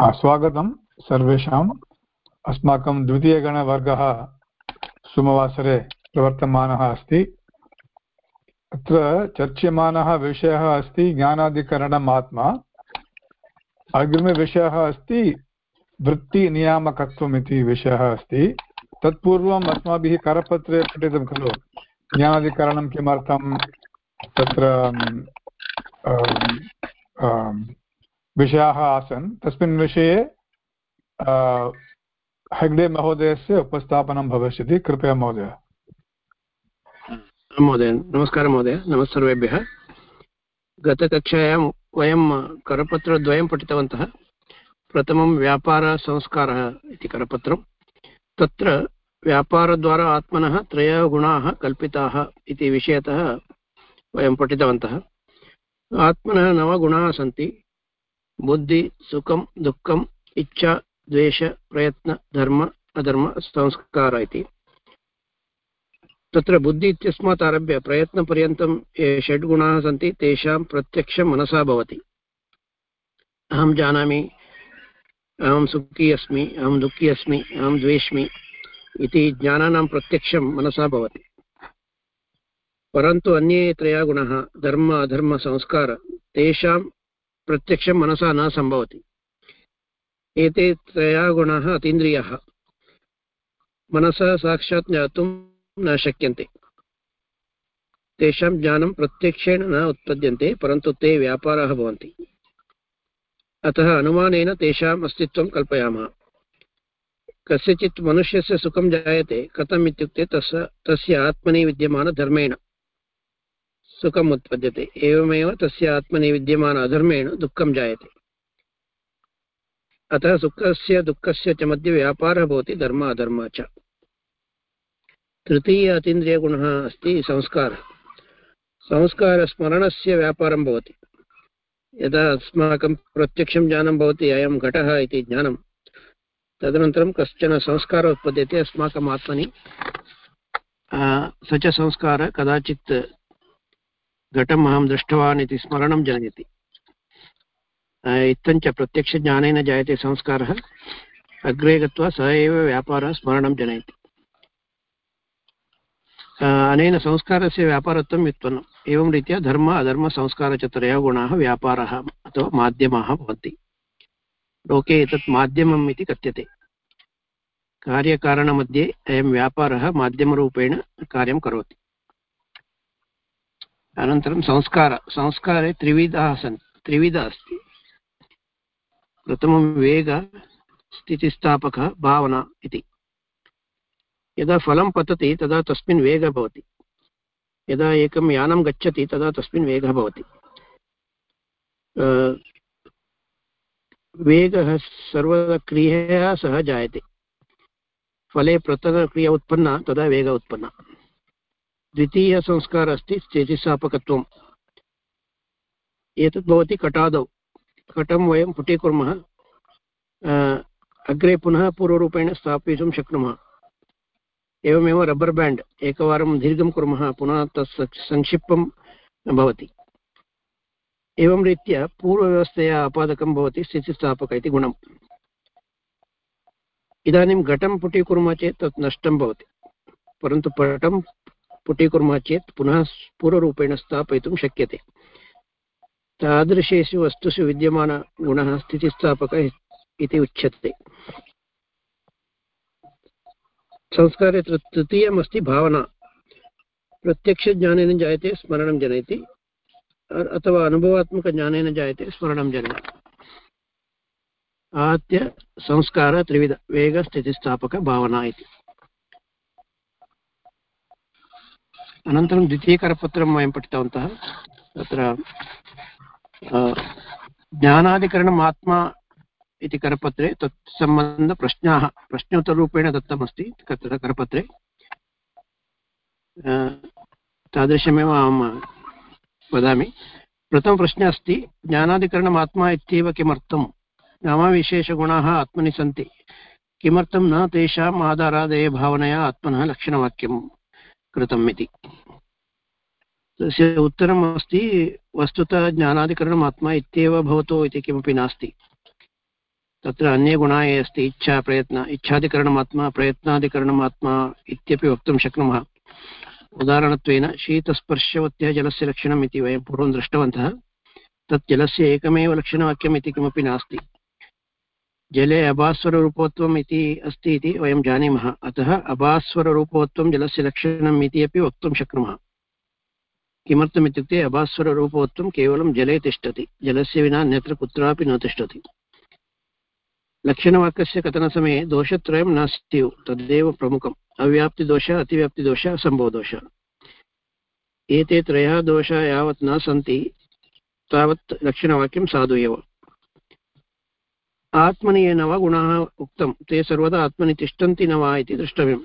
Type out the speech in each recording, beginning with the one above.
स्वागतं सर्वेषाम्। अस्माकं द्वितीयगणवर्गः सोमवासरे प्रवर्तमानः अस्ति। अत्र चर्च्यमानः विषयः अस्ति ज्ञानाधिकरणम् आत्मा अग्रिमविषयः अस्ति वृत्तिनियामकत्वम् इति विषयः अस्ति। तत्पूर्वम् अस्माभिः करपत्रे पठितं खलु। ज्ञानाधिकरणं किमर्थं? तत्र विषयाः आसन्। तस्मिन् विषये हेग्डे महोदयस्य उपस्थापनं भविष्यति। कृपया महोदय। महोदय, नमस्कारः महोदय। नमः सर्वेभ्यः। गतकक्षायां वयं करपत्रद्वयं पठितवन्तः। प्रथमं व्यापारसंस्कारः इति करपत्रं। तत्र व्यापारद्वारा आत्मनः त्रयः गुणाः कल्पिताः इति विषयतः वयं पठितवन्तः। आत्मनः नवगुणाः सन्ति। बुद्धि, सुखं दुःखम् इच्छा, द्वेष, प्रयत्न, धर्म, अधर्म, संस्कार तत्र बुद्धि इत्यस्मात् आरभ्य प्रयत्नपर्यन्तं ये षड्गुणाः सन्ति, तेषां प्रत्यक्षं मनसा भवति। अहं जानामि, अहं सुखी अस्मि, अहं दुःखी अस्मि, अहं द्वेष्मि इति ज्ञानानां प्रत्यक्षं मनसा भवति। परन्तु अन्ये त्रयः गुणः, धर्म अधर्मसंस्कार तेषां प्रत्यक्षं मनसा न सम्भवति एते त्रयः मनसा साक्षात् ज्ञातुं न शक्यन्ते। तेषां ज्ञानं प्रत्यक्षेण न उत्पद्यन्ते, परन्तु ते व्यापाराः भवन्ति। अतः अनुमानेन तेषाम् अस्तित्वं कल्पयामः। कस्यचित् मनुष्यस्य सुखं जायते, कथम् इत्युक्ते तस्य तस्य आत्मनि विद्यमानधर्मेण। सुखम् उत्पद्यते। एवमेव तस्य आत्मनि विद्यमान अधर्मेण दुःखं जायते। अतः सुखस्य, दुःखस्य च मध्ये व्यापारः भवति, धर्म, अधर्म च। तृतीय अतीन्द्रियगुणः अस्ति संस्कारः। संस्कारस्मरणस्य व्यापारं भवति। यदा अस्माकं प्रत्यक्षं ज्ञानं भवति, अयं घटः इति ज्ञानं, तदनन्तरं कश्चन संस्कारः उत्पद्यते अस्माकम् आत्मनि। स च संस्कारः कदाचित् घटम् अहं दृष्टवान् इति स्मरणं जनयति। इत्थञ्च प्रत्यक्षज्ञानेन जायते संस्कारः। अग्रे गत्वा स एव व्यापारः स्मरणं जनयति। अनेन संस्कारस्य व्यापारत्वं व्युत्पन्नम्। एवं रीत्या धर्म अधर्मसंस्कारचतुरयोः गुणाः व्यापारः अथवा माध्यमाः भवन्ति। लोके एतत् माध्यमम् इति कथ्यते। कार्यकारणमध्ये अयं व्यापारः माध्यमरूपेण कार्यं करोति। अनन्तरं संस्कार, संस्कारे त्रिविधाः सन्ति त्रिविधा अस्ति। प्रथमं वेग, स्थितिस्थापकः, भावना इति। यदा फलं पतति, तदा तस्मिन् वेगः भवति। यदा एकं यानं गच्छति, तदा तस्मिन् वेगः भवति। वेगः सर्वदा क्रियया सह जायते। फले प्रथमक्रिया उत्पन्ना, तदा वेगः उत्पन्ना। द्वितीयसंस्कारः अस्ति स्थितिस्थापकत्वम्। एतत् भवति कटादौ। कटं वयं पुटीकुर्मः अग्रे पुनः पूर्वरूपेण स्थापयितुं शक्नुमः। एवमेव रब्बर् बेण्ड् एकवारं दीर्घं कुर्मः, पुनः तत् संक्षिप्तं भवति। एवं रीत्या पूर्वव्यवस्थया आपादकं भवति स्थितिस्थापक इति गुणम्। इदानीं घटं पुटीकुर्मः चेत् तत् नष्टं भवति, परन्तु पटं पुटीकुर्मः चेत् पुनः पूर्वरूपेण स्थापयितुं शक्यते। तादृशेषु वस्तुषु विद्यमानगुणः स्थितिस्थापकः इति उच्यते। संस्कारे तृतीयमस्ति भावना। प्रत्यक्षज्ञानेन जायते, स्मरणं जनयति। अथवा अनुभवात्मकज्ञानेन जायते, स्मरणं जनयति। आहत्य संस्कारः त्रिविध वेगस्थितिस्थापकभावना इति। अनन्तरं द्वितीयकरपत्रं वयं पठितवन्तः। तत्र ज्ञानाधिकरणम् आत्मा इति करपत्रे तत् सम्बन्धप्रश्नाः प्रश्नोत्तररूपेण दत्तमस्ति तत्र करपत्रे। तादृशमेव अहं वदामि। प्रथमप्रश्नः अस्ति, ज्ञानाधिकरणम् आत्मा इत्येव किमर्थं? नामविशेषगुणाः आत्मनि सन्ति। किमर्थं न तेषाम् आधारादय भावनया आत्मनः लक्षणवाक्यं कृतम् इति तस्य उत्तरम् अस्ति वस्तुतः ज्ञानाधिकरणम् आत्मा इत्येव भवतु इति किमपि नास्ति। तत्र अन्ये गुणा ये अस्ति, इच्छा, प्रयत्न इच्छादिकरणमात्मा प्रयत्नादिकरणमात्मा इत्यपि वक्तुं शक्नुमः। उदाहरणत्वेन, शीतस्पर्शवत्यः जलस्य लक्षणम् इति वयं पूर्वं दृष्टवन्तः। तत् जलस्य एकमेव लक्षणवाक्यम् इति किमपि नास्ति। जले अभास्वररूपोत्वम् इति अस्ति इति वयं जानीमः। अतः अभास्वररूपोत्वं जलस्य लक्षणम् इति अपि वक्तुं शक्नुमः। किमर्थम् इत्युक्ते अभास्वररूपोत्वं केवलं जले तिष्ठति। जलस्य विना अन्यत्र कुत्रापि न तिष्ठति। लक्षणवाक्यस्य कथनसमये दोषत्रयं न स्युः तदेव प्रमुखम्। अव्याप्तिदोषः, अतिव्याप्तिदोषः, असम्भवदोषः। एते त्रयः दोषाः यावत् न सन्ति। तावत् लक्षणवाक्यं साधु एव। आत्मनि ये वा गुणाः उक्तं ते सर्वदा आत्मनि तिष्ठन्ति न वा इति द्रष्टव्यम्।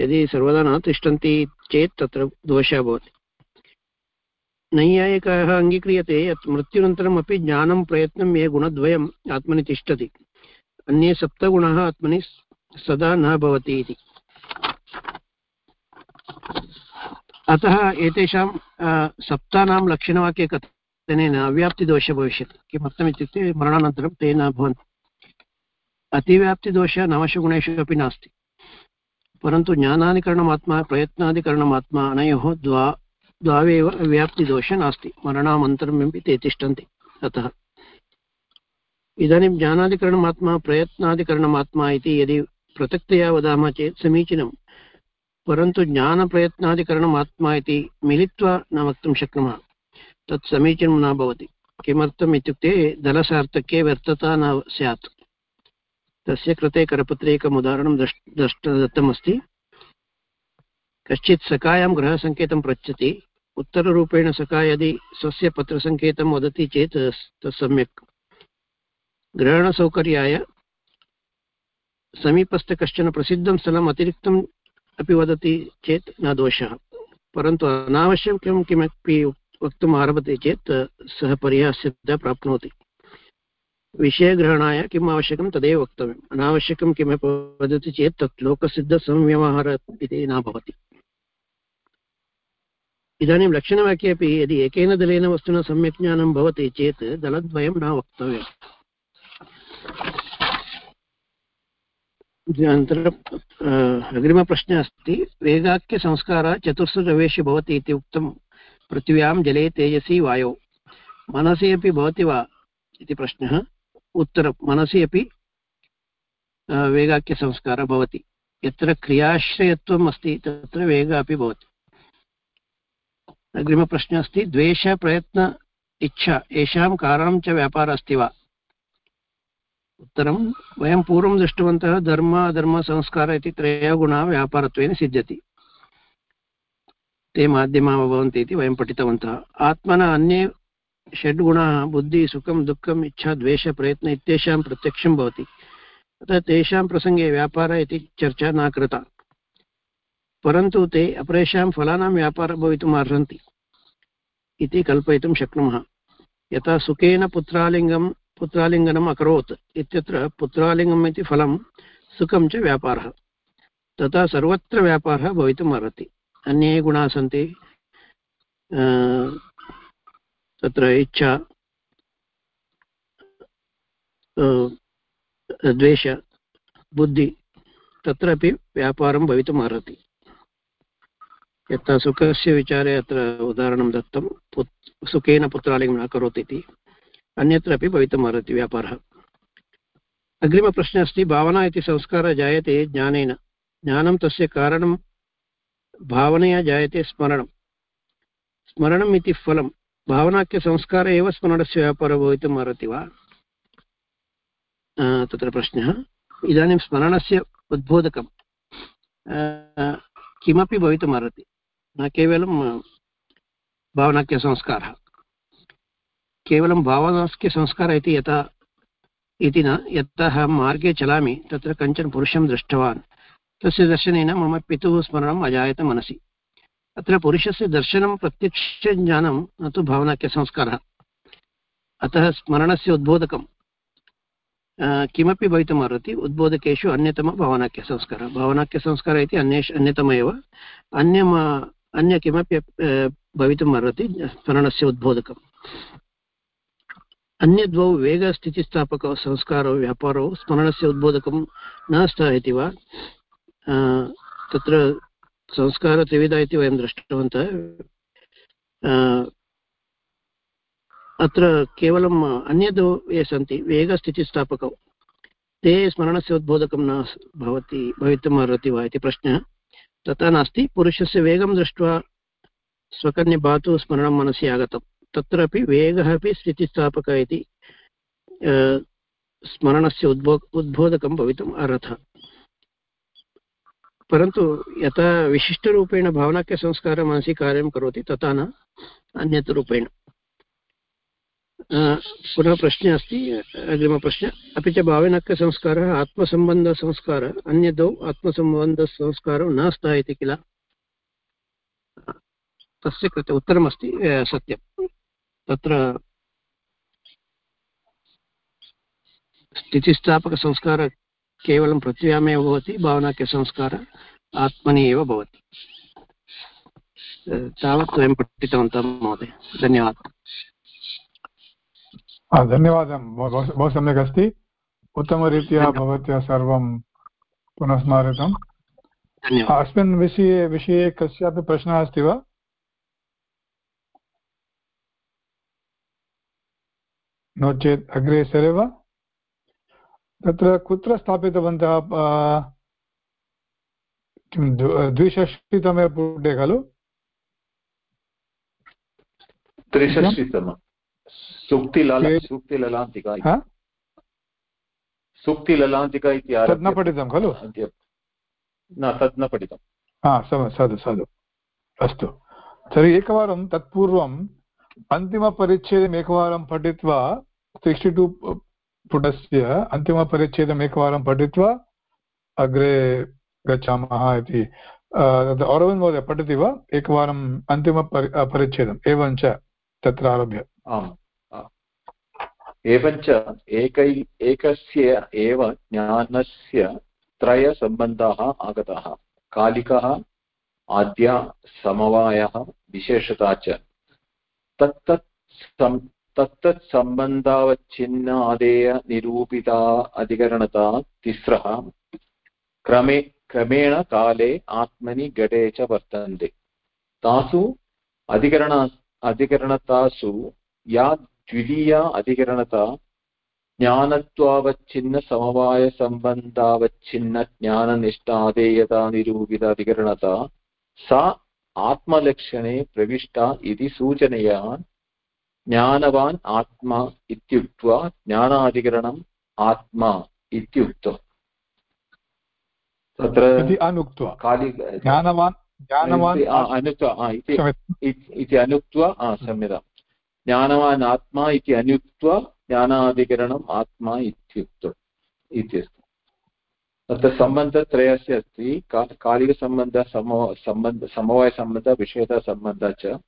यदि सर्वदा न तिष्ठन्ति चेत् तत्र दोषः भवति। नैयायिकः अङ्गीक्रियते यत् मृत्युनन्तरम् अपि ज्ञानं, प्रयत्नं, ये गुणद्वयम् आत्मनि तिष्ठति। अन्ये सप्तगुणाः आत्मनि सदा न भवति इति। अतः एतेषां सप्तानां लक्षणवाक्ये कथनेन अव्याप्तिदोषः भविष्यति किमर्थमित्युक्ते मरणानन्तरं ते न भवन्ति अतिव्याप्तिदोषः नवशगुणेषु अपि नास्ति परन्तु ज्ञानादिकरणमात्मा प्रयत्नादिकरणमात्मा अनयोः द्वा द्वावेव अव्याप्तिदोषः नास्ति मरणानन्तरमपि ते तिष्ठन्ति अतः इदानीं ज्ञानादिकरणमात्मा प्रयत्नादिकरणमात्मा इति यदि पृथक्तया वदामः चेत् समीचीनं परन्तु ज्ञानप्रयत्नादिकरणम् आत्मा इति मिलित्वा न वक्तुं शक्नुमः तत् समीचीनं न भवति। किमर्थम् इत्युक्ते दलसार्थक्ये व्यर्थता न स्यात्। तस्य कृते करपत्रे एकम् उदाहरणं द्रष् द्रष्ट दत्तमस्ति कश्चित् सखायां गृहसङ्केतं पृच्छति। उत्तररूपेण सखा यदि स्वस्य पत्रसङ्केतं वदति चेत् तत् सम्यक्। ग्रहणसौकर्याय समीपस्थ कश्चन प्रसिद्धं स्थलम् अतिरिक्तं अपि वदति चेत् न दोषः। परन्तु अनावश्यकं किमपि वक्तुम् आरभते चेत्, सः परिहास्यता प्राप्नोति। विषयग्रहणाय किम् आवश्यकं तदेव वक्तव्यम्। अनावश्यकं किमपि वदति चेत् तत् लोकसिद्धसंव्यवहारः इति न भवति। इदानीं लक्षणवाक्ये अपि यदि एकेन दलेन वस्तुना सम्यक् ज्ञानं भवति चेत् दलद्वयं न वक्तव्यम्। अनन्तरम् अग्रिमप्रश्नः अस्ति वेगाख्यसंस्कारः चतुर्षु द्रव्येषु भवति इति उक्तं पृथिव्यां जले तेजसी वायौ। मनसि अपि भवति वा इति प्रश्नः। उत्तरं, मनसि अपि वेगाख्यसंस्कारः भवति। यत्र क्रियाश्रयत्वम् अस्ति, तत्र वेगः अपि भवति। अग्रिमप्रश्नः अस्ति द्वेषप्रयत्न इच्छा, येषां कारणं च व्यापारः अस्ति वा? उत्तरं, वयं पूर्वं दृष्टवन्तः, धर्म अधर्मसंस्कार इति त्रयः गुणाः व्यापारत्वेन सिद्ध्यति। ते माध्यमाः भवन्ति इति वयं पठितवन्तः। आत्मना अन्ये षड्गुणाः, बुद्धिः, सुखं दुःखम् इच्छा द्वेषप्रयत्न इत्येषां प्रत्यक्षं भवति। अतः तेषां प्रसङ्गे व्यापारः इति चर्चा न कृता। परन्तु ते अपरेषां फलानां व्यापारः भवितुम् अर्हन्ति इति कल्पयितुं शक्नुमः। यथा सुखेन पुत्रालिङ्गं, पुत्रालिङ्गनम् अकरोत् इत्यत्र पुत्रालिङ्गम् इति फलं, सुखं च व्यापारः। तथा सर्वत्र व्यापारः भवितुम् अर्हति। अन्ये गुणाः सन्ति। तत्र इच्छा द्वेष, बुद्धि, तत्रापि व्यापारं भवितुम् अर्हति यथा सुखस्य विचारे अत्र उदाहरणं दत्तं, पुत्, सुखेन पुत्रालिङ्गम् अकरोत् इति। अन्यत्र अपि भवितुम् अर्हति व्यापारः। अग्रिमप्रश्नः अस्ति, भावना इति संस्कारः जायते ज्ञानेन। ज्ञानं तस्य कारणं भावनया जायते स्मरणं। स्मरणम् इति फलं भावनाख्यसंस्कारः एव स्मरणस्य व्यापारः भवितुम् अर्हति वा? तत्र प्रश्नः। इदानीं स्मरणस्य उद्बोधकं किमपि भवितुम् अर्हति? न केवलं भावनाख्यसंस्कारः केवलं भावनाख्यसंस्कारः इति यथा, इति न अहं मार्गे चलामि, तत्र कञ्चन पुरुषं दृष्टवान्। तस्य दर्शनेन मम पितुः स्मरणम् अजायत मनसि। अत्र पुरुषस्य दर्शनं प्रत्यक्षज्ञानं न तु भावनाख्यसंस्कारः अतः स्मरणस्य उद्बोधकं किमपि भवितुम् अर्हति उद्बोधकेषु अन्यतमः भावनाख्यसंस्कारः भावनाख्यसंस्कारः इति अन्येषु, अन्यतम एव। अन्यम्, अन्य किमपि भवितुम् अर्हति स्मरणस्य उद्बोधकम्। अन्यद्वौ वेगस्थितिस्थापकौ, संस्कारो, व्यापारो स्मरणस्य उद्बोधकं न स्थायति वा? तत्र संस्कारत्रिविधा इति वयं दृष्टवन्तः। अत्र केवलम् अन्यद् ये सन्ति, वेगस्थितिस्थापकौ, ते स्मरणस्य उद्बोधकं न भवति भवितुम् अर्हति वा इति प्रश्नः। तथा नास्ति, पुरुषस्य वेगं दृष्ट्वा स्वकन्यबातु स्मरणं मनसि आगतं। तत्रापि वेगः अपि स्थितिस्थापकः इति स्मरणस्य उद्बो, उद्बोधकं भवितुम् अर्हतः परन्तु यथा विशिष्टरूपेण भावनाख्यसंस्कारः मनसि कार्यं करोति, तथा न अन्यत् रूपेण पुनः प्रश्ने अस्ति अग्रिमप्रश्न अपि च भावनाख्यसंस्कारः आत्मसम्बन्धसंस्कारः अन्यदौ आत्मसम्बन्धसंस्कारो न स्थायते किल? तस्य कृते उत्तरमस्ति सत्यं तत्र स्थितिस्थापकसंस्कारः केवलं पृथिव्यामेव भवति भावनाख्यसंस्कारः आत्मनि एव भवति. तावत् वयं पठितवन्तः महोदय. धन्यवादः. धन्यवादः. बहु सम्यक् अस्ति. उत्तमरीत्या भवत्या सर्वं पुनः स्मारितम् अस्मिन् विषये विषये कस्यापि प्रश्नः अस्ति वा? नो चेत् अग्रे सरे वा तत्र कुत्र स्थापितवन्तः किं द्विषष्टितमे पुटे खलु? त्रिषष्टितम। सूक्तिलला सूक्तिललान्तिका सूक्तिललान्तिका इति तद् न पठितं खलु? न तद् न पठितं हा साधु साधु। अस्तु। तर्हि एकवारं तत्पूर्वम् अन्तिमपरिच्छेदम् एकवारं पठित्वा सिक्स्टि टु पुटस्य अन्तिमपरिच्छेदम् एकवारं पठित्वा अग्रे गच्छामः इति। औरविन्द् महोदय, पठति वा? एकवारम् अन्तिमपरि परिच्छेदम्, एवञ्च तत्र आरभ्य। आम् एवञ्च एकै, एकस्य एव ज्ञानस्य त्रयसम्बन्धाः आगताः। कालिकः, आद्या, समवायः, विशेषता च। तत्तत् तत्तत् निरूपिता अधिकरणता तिस्रः। क्रमे, क्रमेण काले आत्मनि घटे च वर्तन्ते। तासु अधिकरण, अधिकरणतासु या द्वितीया अधिकरणता ज्ञानत्वावच्छिन्नसमवायसम्बन्धावच्छिन्न ज्ञाननिष्ठादेयता निरूपित अधिकरणता सा आत्मलक्षणे प्रविष्टा इति सूचनया ज्ञानवान् आत्मा इत्युक्त्वा ज्ञानाधिकरणम् आत्मा इत्युक्तम् तत्र अनुक्त्वा। ज्ञानवान् ज्ञानवान् अनुक्त्वा इति अनुक्त्वा क्षम्यताम्। ज्ञानवान् आत्मा इति अनुक्त्वा ज्ञानाधिकरणम् आत्मा इत्युक्तम् इत्यस्ति। तत्र सम्बन्धत्रयस्य अस्ति। का कालिकसम्बन्धः समो सम्बन्ध समवायसम्बन्धः विषयतासम्बन्धः च।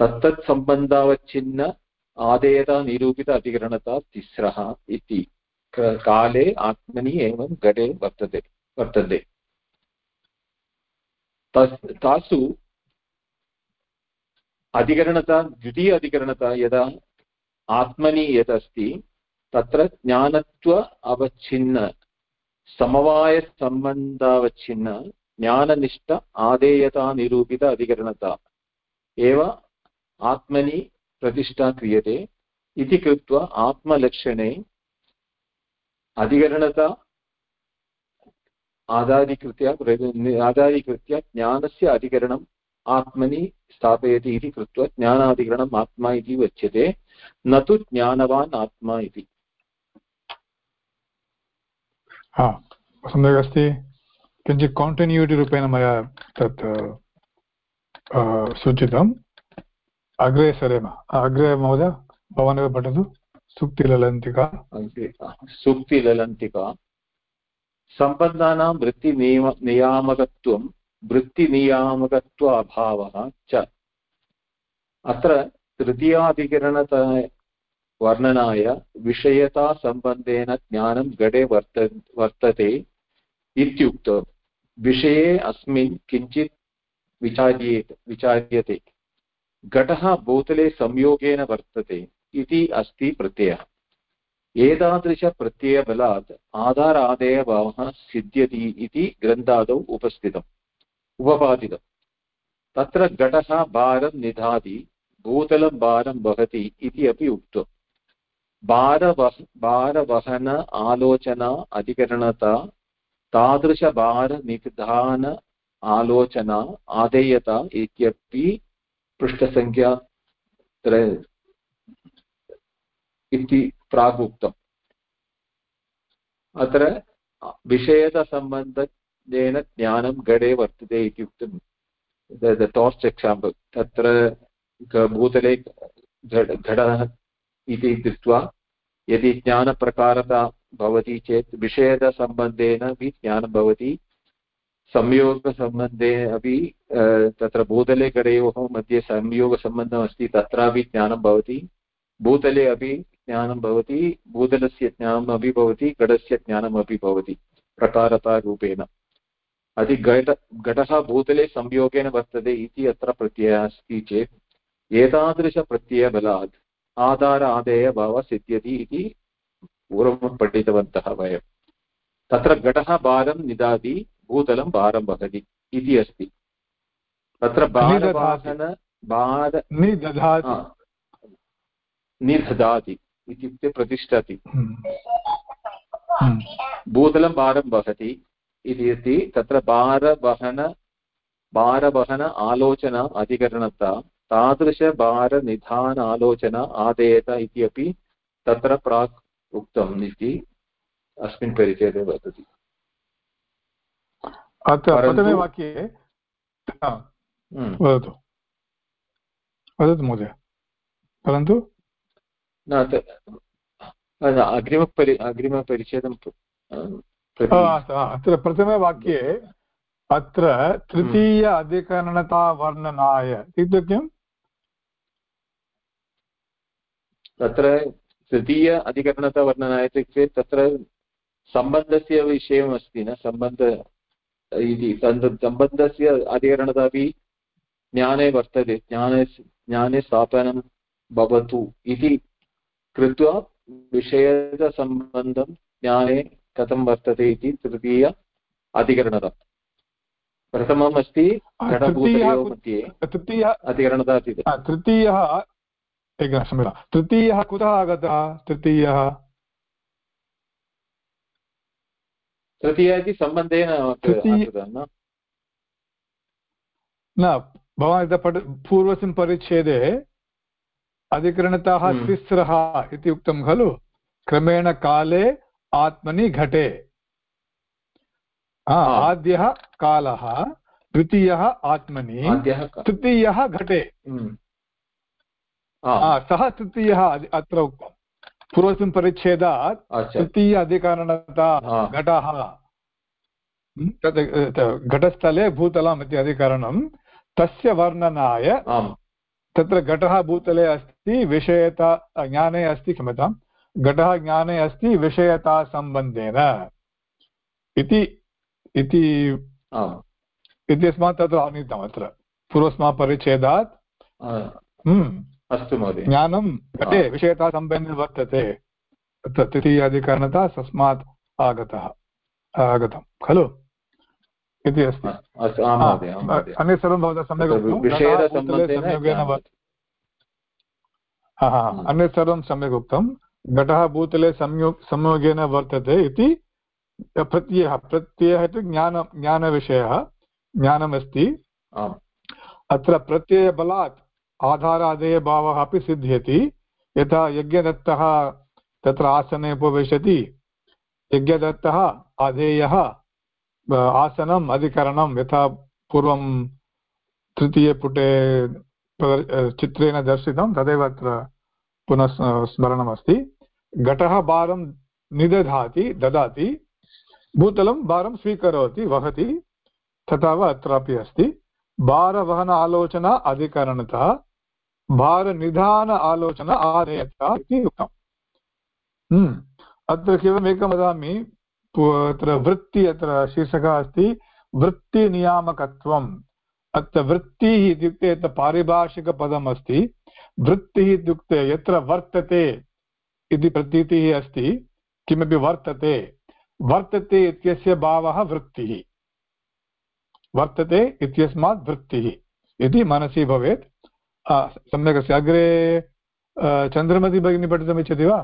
तत्तत् सम्बन्धावच्छिन्न आदेयता निरूपित अधिकरणता तिस्रः इति। काले आत्मनि एवं घटे वर्तते वर्तते। तस् तासु अधिकरणता, द्वितीय अधिकरणता यदा आत्मनि यदस्ति, तत्र ज्ञानत्व अवच्छिन्न, समवायसम्बन्धावच्छिन्न, ज्ञाननिष्ठ आदेयता निरूपित अधिकरणता। एव आत्मनि प्रतिष्ठा क्रियते इति कृत्वा आत्मलक्षणे अधिकरणता आधारीकृत्य आधारीकृत्य ज्ञानस्य अधिकरणम् आत्मनि स्थापयति इति कृत्वा ज्ञानाधिकरणम् आत्मा इति उच्यते, न तु ज्ञानवान् आत्मा इति। सम्यक् अस्ति किञ्चित् काण्टिन्यूटि रूपेण मया तत् सूचितम्। अग्रे सरेम। अग्रे महोदय, भवानेव पठतु। सुक्तिललन्तिका। सुक्तिललन्तिका। सम्बन्धानां वृत्तिनियम, नियामकत्वं वृत्तिनियामकत्व अभावः च। अत्र तृतीयाधिकरणत वर्णनाय विषयतासम्बन्धेन ज्ञानं घटे वर्त, वर्तते इत्युक्तौ। विषये अस्मिन् किञ्चित् विचार्येत, विचार्यते। घटः भूतले संयोगेन वर्तते इति अस्ति प्रत्ययः। एतादृशप्रत्ययबलात् आधारादेयभावः सिद्ध्यति इति ग्रन्थादौ उपस्थितम्, उपपादितम्। तत्र घटः भारं निधाति, भूतलं भारं वहति इति अपि उक्तम्। भारवह, भारवहन आलोचना अधिकरणता, तादृशभारनिधान आलोचना आदेयता इत्यपि पृष्ठसङ्ख्या इति प्रागुक्तम् अत्र विषयसम्बन्धेन ज्ञानं गडे वर्तते इति उक्तं। टार्च् एक्साम्पल् तत्र भूतले घटः इति दृष्ट्वा, यदि ज्ञानप्रकारता भवति चेत् विषयसम्बन्धेन अपि ज्ञानं भवति। संयोगसम्बन्धे अपि तत्र भूतले घटयोः मध्ये संयोगसम्बन्धमस्ति, तत्रापि ज्ञानं भवति। भूतले अपि ज्ञानं भवति, भूतलस्य ज्ञानम् अपि भवति घटस्य ज्ञानमपि भवति, प्रकारतारूपेण। अति घट, घटः भूतले संयोगेन वर्तते इति अत्र प्रत्ययः अस्ति चेत्, एतादृशप्रत्ययबलात् आधार आदेयभावः सिद्ध्यति इति पूर्वं पठितवन्तः वयं तत्र घटः भारं निदाति भूतलं भारं वहति इति अस्ति। तत्र भारवाहन भार निदधाति। इत्युक्ते प्रतिष्ठति। हम्म। हम्म। भूतलं भारं वहति इति अस्ति। तत्र भारवहन भारवहन आलोचना अधिकरणता तादृशभारनिधान आलोचना आदेयत इति अपि तत्र प्राक् उक्तम् इति अस्मिन् परिचये वदति प्रथमे वाक्ये हम्म। वदतु। वदतु महोदय। परन्तु? न अग्रिमपरि अग्रिमपरिच्छेदं अत्र प्रथमे वाक्ये अत्र तृतीय हम्म। अधिकरणतावर्णनाय इत्युक्ते किम्? तत्र तृतीय अधिकरणतावर्णनाय इत्युक्ते तत्र सम्बन्धस्य विषयमस्ति न? सम्बन्ध इति सम्बन्धस्य अधिकरणता अपि ज्ञाने वर्तते ज्ञाने ज्ञाने स्थापनं भवतु इति कृत्वा विषयसम्बन्धं ज्ञाने कथं वर्तते इति तृतीय अधिकरणता। प्रथमम् अस्ति मध्ये अधिकरणता तृतीयः एकनिमिषं तृतीयः कुतः आगतः? तृतीयः तृतीय इति सम्बन्धेन न भवान् यदा पठ पूर्वस्मिन् परिच्छेदे अधिकरणतः हम्म। तिस्रः इति उक्तं खलु क्रमेण काले आत्मनि घटे। आद्यः कालः द्वितीयः आत्मनि तृतीयः घटे। हम्म। सः तृतीयः अत्र उक्तम्। पूर्वस्मिन् परिच्छेदात् तृतीय अधिकरणता घटः तत् घटस्थले भूतलम् इति अधिकरणं तस्य वर्णनाय तत्र घटः भूतले अस्ति विषयता ज्ञाने अस्ति क्षम्यतां घटः ज्ञाने अस्ति विषयतासम्बन्धेन इति इति इत्यस्मात् तत्र आनीतम् अत्र। पूर्वस्मात् परिच्छेदात्। अस्तु महोदय। ज्ञानं घटे विषयतासम्बन्धेन वर्तते। तत्र तृतीयाधिकरणता तस्मात् आगतः आगतं खलु? इति अस्ति। अन्यत् सर्वं भवतः सम्यक् अन्यत् सर्वं सम्यक् उक्तं? घटः भूतले संयो संयोगेन वर्तते इति प्रत्ययः प्रत्ययः इति ज्ञान ज्ञानविषयः ज्ञानमस्ति। अत्र प्रत्ययबलात् आधारादेयभावः अपि सिद्ध्यति। यथा यज्ञदत्तः तत्र आसने उपविशति। यज्ञदत्तः आधेयः आसनम् अधिकरणं यथा पूर्वं तृतीयपुटे चित्रेण दर्शितं, तदेव अत्र पुनः स्मरणमस्ति। घटः भारं निदधाति, ददाति। भूतलं भारं स्वीकरोति, वहति। तथा वा अत्रापि अस्ति। भारवहन आलोचना अधिकरणतः भारनिधान आलोचना आदेयता इति उक्तम्। हम्म। अत्र केवलमेकं वदामि अत्र वृत्ति अत्र शीर्षकः अस्ति, वृत्तिनियामकत्वम्। अत्र वृत्तिः इत्युक्ते अत्र पारिभाषिकपदम् अस्ति, वृत्तिः इत्युक्ते यत्र वर्तते इति प्रतीतिः अस्ति, किमपि वर्तते। वर्तते इत्यस्य भावः वृत्तिः। वर्तते इत्यस्मात् वृत्तिः। इति मनसि भवेत् सम्यक् अस्ति। अग्रे चन्द्रमति भगिनी पठितुमिच्छति वा?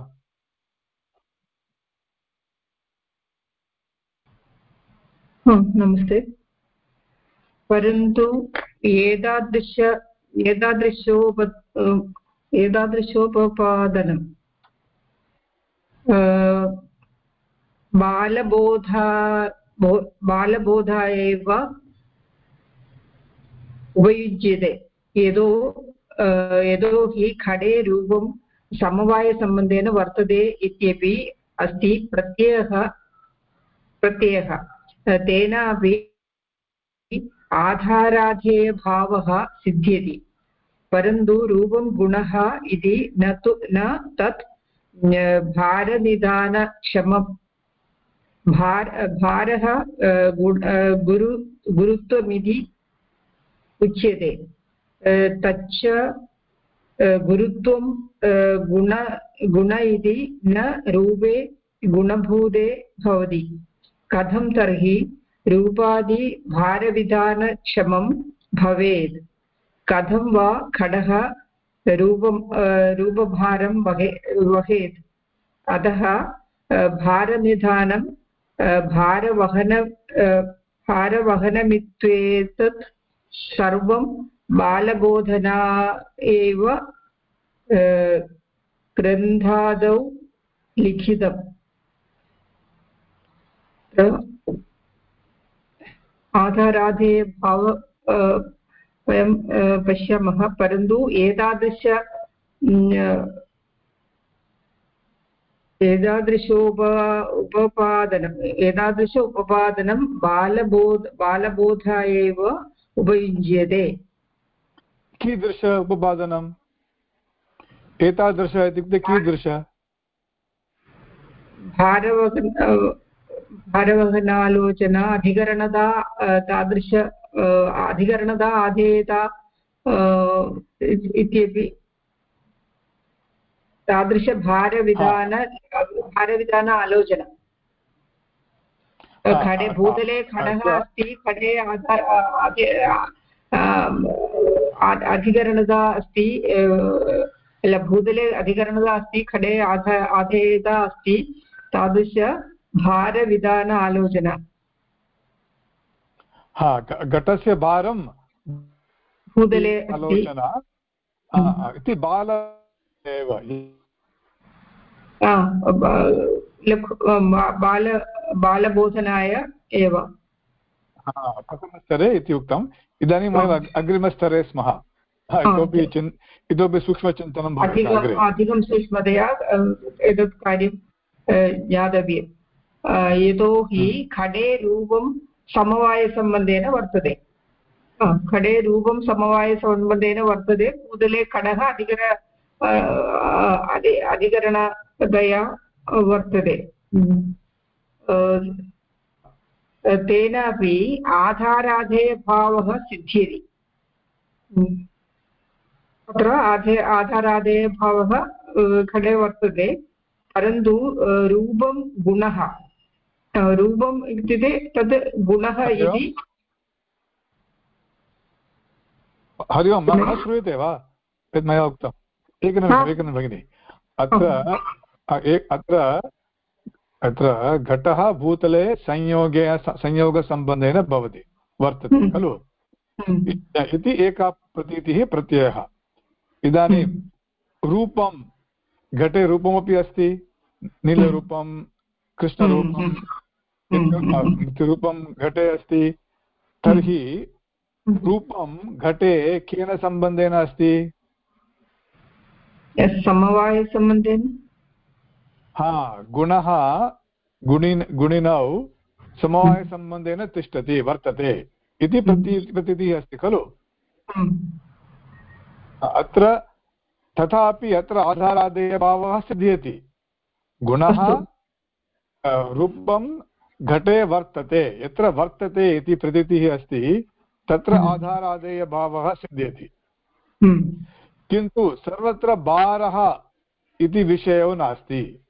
नमस्ते। परन्तु एतादृश एतादृशोप एतादृशोपपादनं बालबोधा बालबोधा एव उपयुज्यते। यतो यतोहि खडे रूपं समवायसम्बन्धेन वर्तते इत्यपि अस्ति प्रत्ययः प्रत्ययः तेनापि आधाराधेयभावः सिद्ध्यति परन्तु रूपं गुणः इति न तु न तत् भारनिधानक्षम भार भारः गुरु गुरुत्वमिति उच्यते तच्च गुरुत्वं गुण गुण इति न रूपे गुणभूते भवति कथं तर्हि रूपादिभारविधानक्षमं भवेत् कथं वा खडः रूपं रूपभारं वहे वहेत् अतः भारनिधानं भारवहन भारवहनमित्वेतत् सर्वं बालबोधना एव ग्रन्थादौ लिखितम्। आधाराधे भाव वयं पश्यामः, परन्तु एतादृश एतादृशोप उपपादनम् एतादृश उपपादनं बालबोध, बालबोधा एव उपयुज्यते। कीदृश उपपादनम् एतादृश इत्युक्ते कीदृश? भारवहनालोचना अधिकरणता तादृश अधिकरणता आधेयता इत्यपि तादृशभारविधान भारविधान आलोचना। खडे भूतले खडः अस्ति। खडे अधिकरणता अस्ति भूतले अधिकरणता अस्ति खडे आधेयता अस्ति तादृश भारविधान आलोचना हा घटस्य भारं भूतले आलोचना इति बाल एव बाल बालबोधनाय एव प्रथमस्तरे इति उक्तम् इदानीं वयम् अग्रिमस्तरे स्मः। इतोपि चिन् इतोपि सूक्ष्मचिन्तनं अधिकं सूक्ष्मतया एतत् कार्यं ज्ञातव्यम् यतोहि खडे रूपं समवायसम्बन्धेन वर्तते। खडे रूपं समवायसम्बन्धेन वर्तते। कूदले खडः अधिकर अधिकरणतया वर्तते। तेनापि आधाराधेयभावः सिद्ध्यति। तत्र आधे आधाराधेयभावः खडे वर्तते। परन्तु रूपं गुणः। रूपम् इत्युक्ते तद् गुणः इति। हरि ओं न श्रूयते वा? यत् मया उक्तम् एकनिमिषम् एकनिमिषं भगिनि। अत्र अत्र अत्र घटः भूतले संयोगे संयोगसम्बन्धेन भवति वर्तते हम्म। खलु? हम्म। इति एका प्रतीतिः प्रत्ययः। इदानीं हम्म। रूपं घटे रूपमपि अस्ति नीलरूपं कृष्णरूपं रूपं घटे अस्ति तर्हि रूपं घटे केन सम्बन्धेन अस्ति? समवायसम्बन्धेन? हा गुणः गुणिन् गुणिनौ समवायसम्बन्धेन तिष्ठति वर्तते इति प्रति प्रतीतिः अस्ति खलु? अत्र तथापि अत्र आधारादेयभावः सिद्ध्यति। गुणः रूपं घटे वर्तते यत्र वर्तते इति प्रतीतिः अस्ति तत्र हम्म। आधारादेयभावः सिद्ध्यति। हम्म। किन्तु सर्वत्र भारः इति विषयो नास्ति।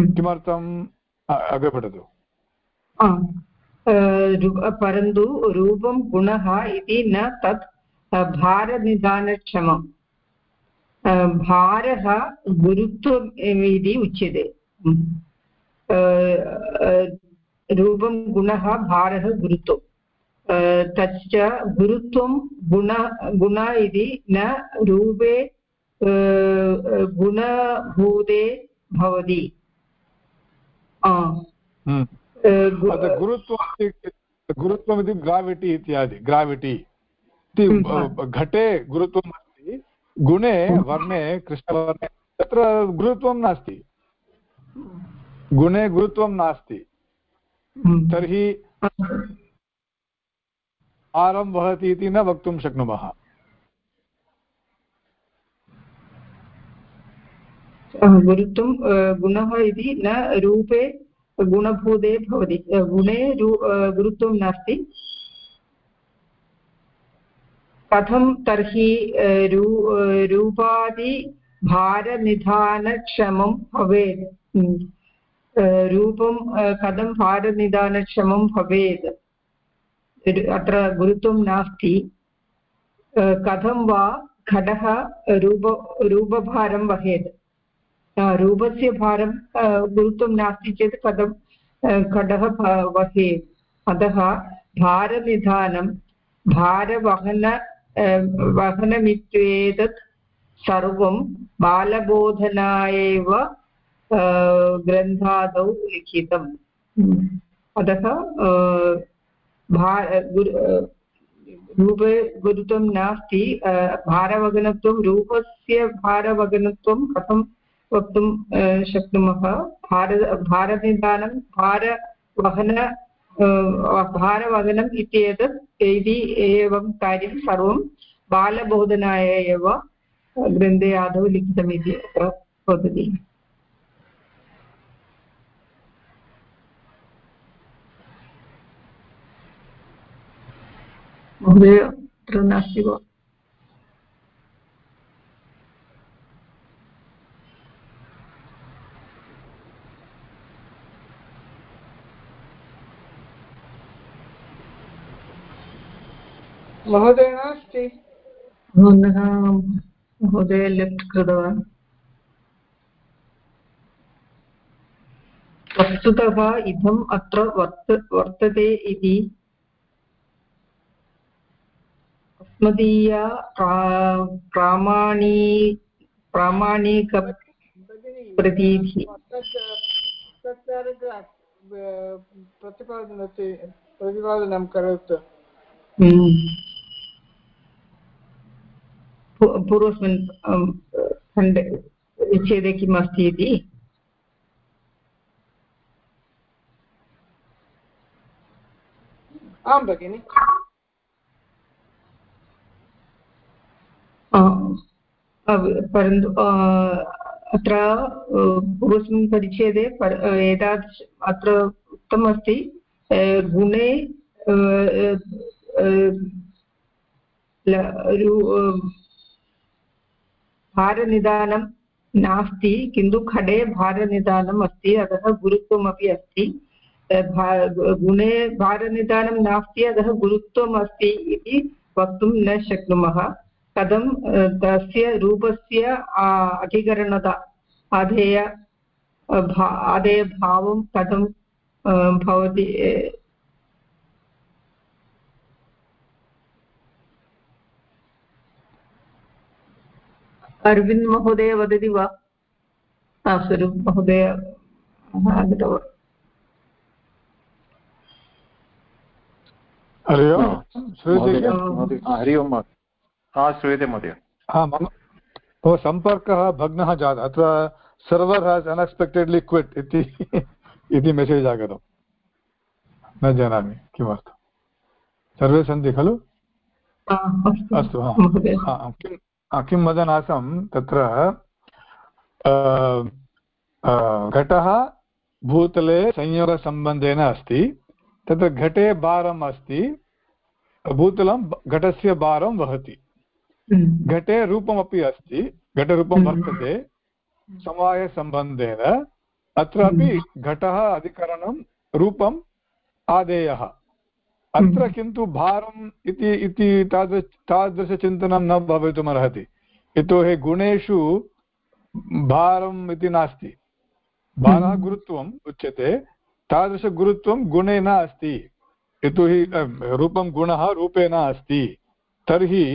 किमर्थम् अग्रे पठतु परन्तु रूपं गुणः इति न तत् भारनिधानक्षमम् भारः गुरुत्वम् इति उच्यते। रूपं गुणः भारः गुरुत्वं तच्च गुरुत्वं गुण गुण इति न रूपे गुणभूते भवति। हम्म। गुरुत्वम् गुरुत्वमिति ग्राविटि इत्यादि ग्राविटि इति। घटे गुरुत्वम् अस्ति गुणे। वर्णे कृष्णवर्णे तत्र गुरुत्वं नास्ति गुणे गुरुत्वं नास्ति तर्हि आरं वहति इति न वक्तुं शक्नुमः गुरुत्वं गुणः इति न रूपे गुणभूते भवति। गुणे गुरुत्वं नास्ति। कथं तर्हि रू रूपादि भारनिधानक्षमं भवेत्? रूपं कथं भारनिधानक्षमं भवेत्? अत्र गुरुत्वं नास्ति। कथं वा घटः, रूप, रूपभारं वहेत्? रूपस्य भारं गुरुत्वं नास्ति चेत् कथं खडः वहेत् अतः भारनिधानं भारवहन वहनमित्येतत् सर्वं बालबोधनाय एव ग्रन्थादौ लिखितम् अतः रूपे गुरुत्वं नास्ति भारवगनत्वं रूपस्य भारवगनत्वं कथं वक्तुं शक्नुमः। भार, भारनिदानं भारवहन भारवहनम् इत्येतत् इति एवं कार्यं सर्वं बालबोधनाय एव ग्रन्थे आदौ लिखितमिति अत्र वदति। महोदय, अत्र नास्ति वा? महोदय नास्ति महोदय लेफ्ट् कृतवान् वस्तुतः इदम् अत्र वर्त वर्तते इति अस्मदीया प्रामाणी प्रामाणिकप्रतीतिः प्रतिपादनं करोतु हम्म। पूर्वस्मिन् खण्डे विच्छेदे किम् अस्ति इति आं भगिनि परन्तु अत्र पूर्वस्मिन् परिच्छेदे एतादृश अत्र उक्तमस्ति गुणे भारनिधानं नास्ति, किन्तु खडे भारनिधानम् अस्ति अतः गुरुत्वमपि अस्ति। गुणे भारनिधानं नास्ति अतः गुरुत्वम् अस्ति इति वक्तुं न शक्नुमः। कथं तस्य रूपस्य अधिकरणता आधेय आधेयभावं कथं भवति अरविन्द् महोदय वदति वा? स्वरूप् महोदय आगतवान् हरि ओम्। श्रूयते महोदय मम सम्पर्कः भग्नः जातः अत्र सर्वर् हास् अनएक्स्पेक्टेड्लि क्विट् इति इति मेसेज् आगतं। न जानामि किमर्थं? सर्वे सन्ति खलु? अस्तु। किं किं वदन् आसं तत्र घटः भूतले संयोगसम्बन्धेन अस्ति तत्र घटे भारम् अस्ति भूतलं घटस्य भारं वहति। हम्म। घटे रूपमपि अस्ति घटरूपं वर्तते समवायसम्बन्धेन। अत्रापि घटः अधिकरणं रूपम् आदेयः। अत्र किन्तु भारम् इति इति तादृश तादृशचिन्तनं न भवितुमर्हति। यतोहि गुणेषु भारम् इति नास्ति। भारः गुरुत्वम् उच्यते तादृशगुरुत्वं गुणे न अस्ति। यतोहि रूपं गुणः रूपे न अस्ति। तर्हि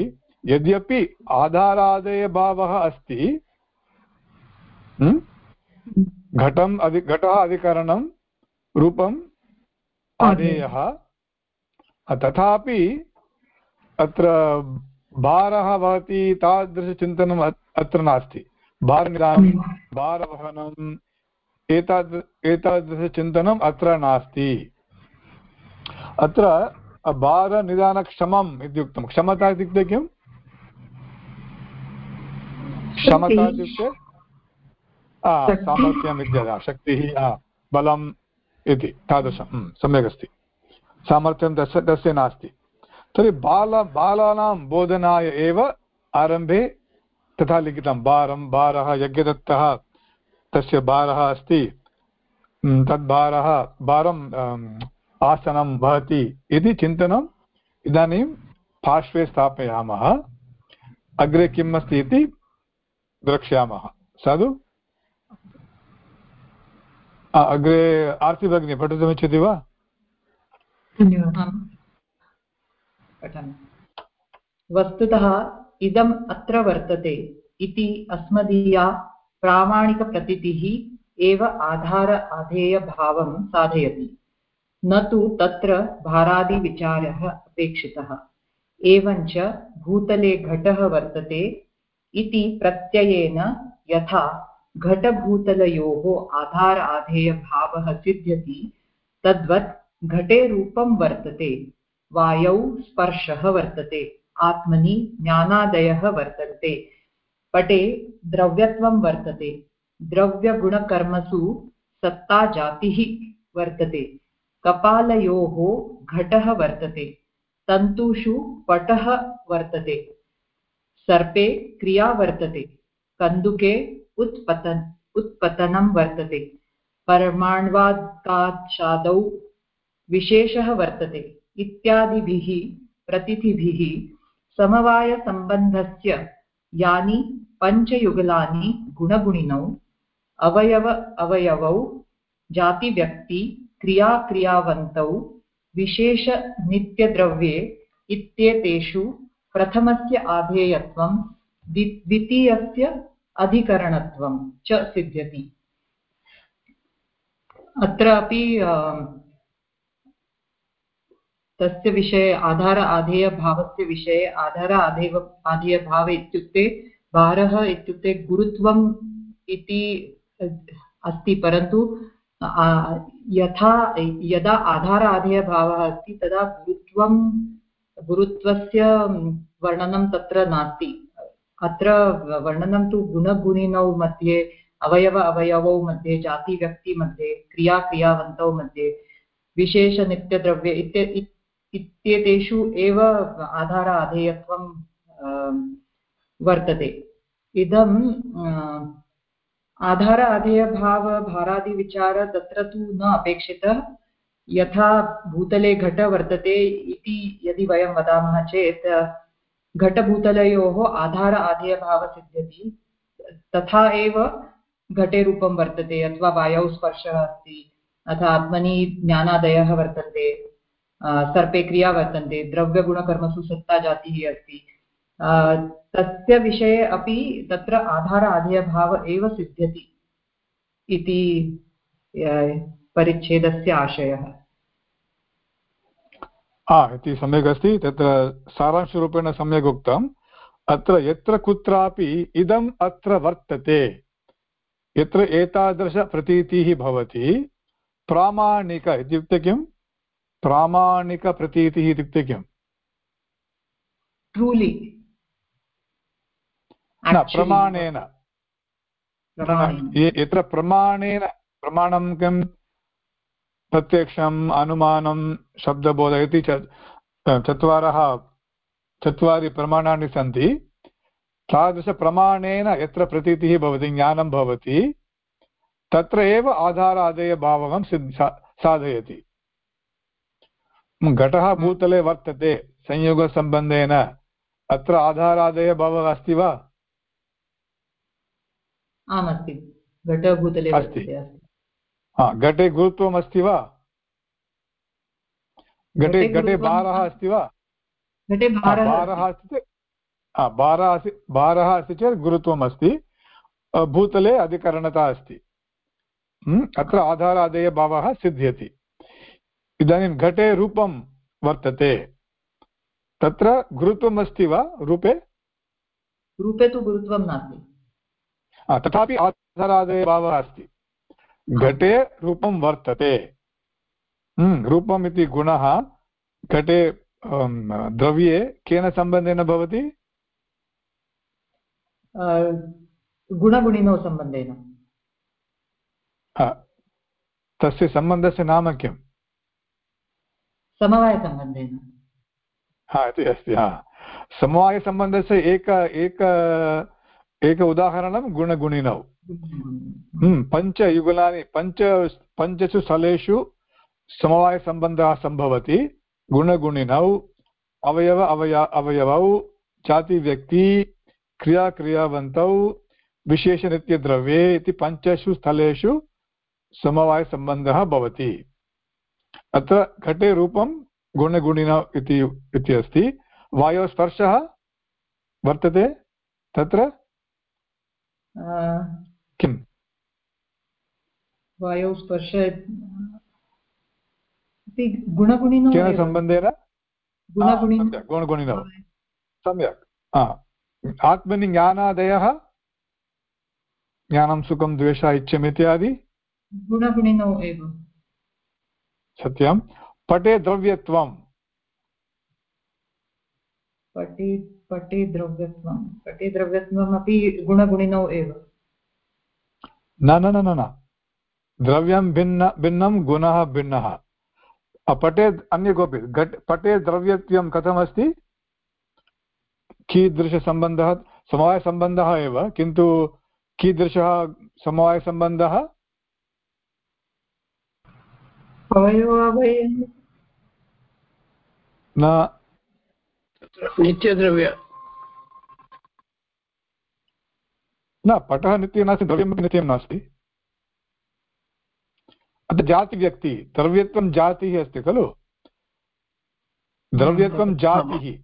यद्यपि आधारादयभावः अस्ति घटम् अधि घटः अधिकरणं रूपम् आदेयः तथापि अत्र भारः भवति तादृशचिन्तनम् अत्र नास्ति। भारनिदानं भारवहनम् एताद् एतादृशचिन्तनम् अत्र नास्ति। अत्र भारनिदानक्षमम् इत्युक्तं क्षमता इत्युक्ते किम्? क्षमता इत्युक्ते? सामर्थ्यम् इत्यतः शक्तिः बलम् इति तादृशं हम्म, सम्यक् अस्ति सामर्थ्यं तस्य तस्य नास्ति। तर्हि बाल, बालानां बोधनाय एव आरम्भे तथा लिखितं भारं भारः यज्ञदत्तः, तस्य भारः अस्ति। तद्भारः भारम् आसनं भवति इति चिन्तनम् इदानीं पार्श्वे स्थापयामः। अग्रे किम् अस्ति इति द्रक्ष्यामः। साधु? अग्रे आर्ति भगिनी पठितुमिच्छति वा? वस्तुतः इदम् अत्र वर्तते इति अस्मदीया प्रामाणिकप्रतीतिः एव आधार आधेयभावं साधयति। न तु तत्र भारादिविचारः अपेक्षितः। एवञ्च भूतले घटः वर्तते इति प्रत्ययेन यथा घटभूतलयोः आधार आधेयभावः सिद्ध्यति तद्वत् घटे रूपं वर्तते, वायौ स्पर्शः वर्तते, आत्मनि ज्ञानादयः वर्तन्ते। पटे द्रव्यत्वं वर्तते, द्रव्यगुणकर्मसु सत्ता जातिः वर्तते, कपालयोः घटः वर्तते, तन्तुषु पटः वर्तते, सर्पे क्रिया वर्तते, कन्दुके उत्पतन्, उत्पतनं वर्तते परमाण्वाकाशादौ विशेषः वर्तते। इत्यादिभिः, प्रतिथिभिः, समवायसम्बन्धस्य यानि पञ्चयुगलानि गुणगुणिनौ, अवयव अवयवौ, जातिव्यक्ति, क्रियाक्रियावन्तौ विशेषनित्यद्रव्ये इत्येतेषु प्रथमस्य आधेयत्वं द्वितीयस्य अधिकरणत्वं च सिद्ध्यति। अत्रापि तस्य विषये आधार आधेयभावस्य विषये आधार आधेय आधेयभाव इत्युक्ते भारः इत्युक्ते गुरुत्वम् इति अस्ति, परन्तु यथा, यदा आधार आधेयभावः अस्ति, तदा गुरुत्वं, गुरुत्वस्य वर्णनं तत्र नास्ति। अत्र वर्णनं तु गुणगुणिनौ मध्ये, अवयव अवयवौ मध्ये, जातिव्यक्तिमध्ये, क्रियाक्रियावन्तौ मध्ये, विशेषनित्यद्रव्ये इत्य इत्येतेषु एव आधार आधेयत्वं वर्तते। इदं आधार अधेयभाव भारादिविचार तत्र तु न अपेक्षितः, यथा भूतले घट वर्तते इति यदि वयं वदामः चेत्, घटभूतलयोः आधार आधेयभावः सिद्ध्यति तथा एव घटे रूपं वर्तते, अथवा वायौ स्पर्शः अस्ति, अथ आत्मनि ज्ञानादयः वर्तन्ते। सर्पे क्रिया वर्तन्ते, द्रव्यगुणकर्मसु सत्ता जातिः अस्ति। तस्य विषये अपि तत्र आधार आधेयभाव एव सिद्ध्यति इति परिच्छेदस्य आशयः। इति सम्यक् अस्ति। तत्र सारांशरूपेण सम्यक् उक्तम्। अत्र यत्र कुत्रापि इदम् अत्र वर्तते, यत्र एतादृशप्रतीतिः भवति, प्रामाणिक इत्युक्ते किं प्रामाणिकप्रतीतिः इत्युक्ते किम्? ट्रूलि न प्रमाणेन. यत्र प्रमाणेन प्रमाणं किं प्रत्यक्षम् अनुमानं शब्दबोध इति चत्वारः चत्वारि प्रमाणानि सन्ति. तादृशप्रमाणेन यत्र प्रतीतिः भवति ज्ञानं भवति तत्र एव आधारादेयभावं सिद्ध साधयति. घटः भूतले वर्तते संयोगसम्बन्धेन। अत्र अस्ति वा? आम् घटभूतले अस्ति। हा घटे गुरुत्वम् अस्ति वा? घटे घटे भारः अस्ति वा? घटे भारः अस्ति। चेत् हा, भारः अस्ति भारः अस्ति चेत् गुरुत्वम् अस्ति भूतले अधिकरणता अस्ति। हम्म, अत्र आधारादेयभावः सिद्ध्यति। इदानीं घटे रूपं वर्तते। तत्र गुरुत्वम् अस्ति वा रूपे? रूपे तु गुरुत्वं नास्ति। तथापि आधारादेयभावः अस्ति। घटे रूपं वर्तते। हम्म, रूपम् इति गुणः घटे द्रव्ये केन सम्बन्धेन भवति? गुणगुणिनौ सम्बन्धेन। तस्य सम्बन्धस्य नाम किम्? समवायसम्बन्धेन हा इति अस्ति हा। समवायसम्बन्धस्य एक एक एक उदाहरणं गुणगुणिनौ। हम्म, पञ्चयुगलानि पञ्च पञ्चसु स्थलेषु समवायसम्बन्धः सम्भवति गुणगुणिनौ अवयव अवय अवयवौ जातिव्यक्ति क्रियाक्रियावन्तौ विशेषनित्यद्रव्ये इति पञ्चसु स्थलेषु समवायसम्बन्धः भवति। अत्र घटे रूपं गुणगुणिनौ इति इति अस्ति। वायोस्पर्शः वर्तते तत्र? किम्? वायौ स्पर्श इति गुणगुणिनौ केन सम्बन्धेन? सम्यक् गुणगुणिनौ। सम्यक्। आत्मनि ज्ञानादयः ज्ञानं सुखं द्वेषः इच्छम् इत्यादि। गुणगुणिनौ एव। सत्यं। पटे द्रव्यत्वं। पटे पटे द्रव्यत्वं। पटे द्रव्यत्वमपि गुणगुणिनौ एव। न न न न न। द्रव्यं भिन्न भिन्नं गुणः भिन्नः। पटे अन्य कोऽपि। घट पटे द्रव्यत्वं कथमस्ति? कीदृशसम्बन्धः? समवायसम्बन्धः एव किन्तु कीदृशः समवायसम्बन्धः? अवयवावय न। नित्यद्रव्य। न पटः नित्यं नास्ति द्रव्यमपि नित्यं नास्ति। अत्र जातिव्यक्ति द्रव्यत्वं जातिः अस्ति खलु। द्रव्यत्वं जातिः।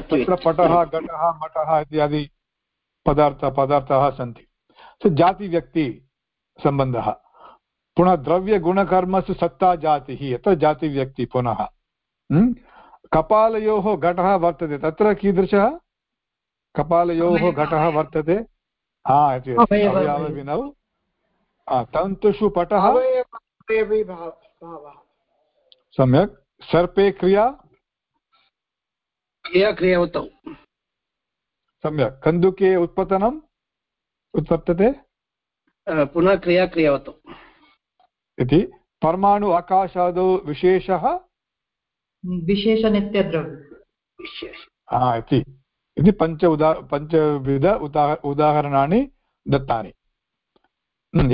तत्र पटः घटः मठः इत्यादि पदार्थ पदार्थाः सन्ति। सो जातिव्यक्ति सम्बन्धः। पुनः द्रव्यगुणकर्मसु सत्ता जातिः यत्र जातिव्यक्ति पुनः? कपालयोः घटः वर्तते तत्र कीदृशः? कपालयोः घटः वर्तते। हा इति अवयवविनौ। तन्तुषु पटः। सम्यक्। सर्पे क्रिया? क्रियाक्रियावतौ सम्यक्। कन्दुके उत्पतनम्? उत्पद्यते अ, पुनः क्रियाक्रियावतौ इति परमाणु आकाशादौ विशेषः विशेषनित्यद्रव्य हा इति। इति पञ्च उदा पञ्चविध उदा उदाहरणानि दत्तानि।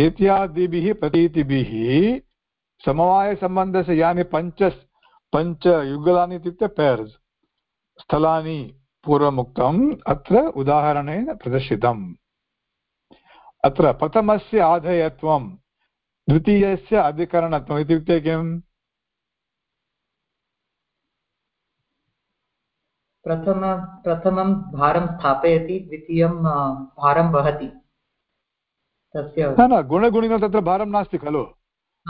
इत्यादिभिः प्रतीतिभिः समवायसम्बन्धस्य यानि पञ्च पञ्चयुगलानि इत्युक्ते पेर्स् स्थलानि पूर्वमुक्तम् अत्र उदाहरणेन प्रदर्शितम्। अत्र प्रथमस्य आधेयत्वं द्वितीयस्य अधिकरणत्वम् इत्युक्ते किम्? प्रथम प्रथमं भारं स्थापयति द्वितीयं भारं वहति। तस्य न न गुणगुणिनो तत्र भारं नास्ति खलु।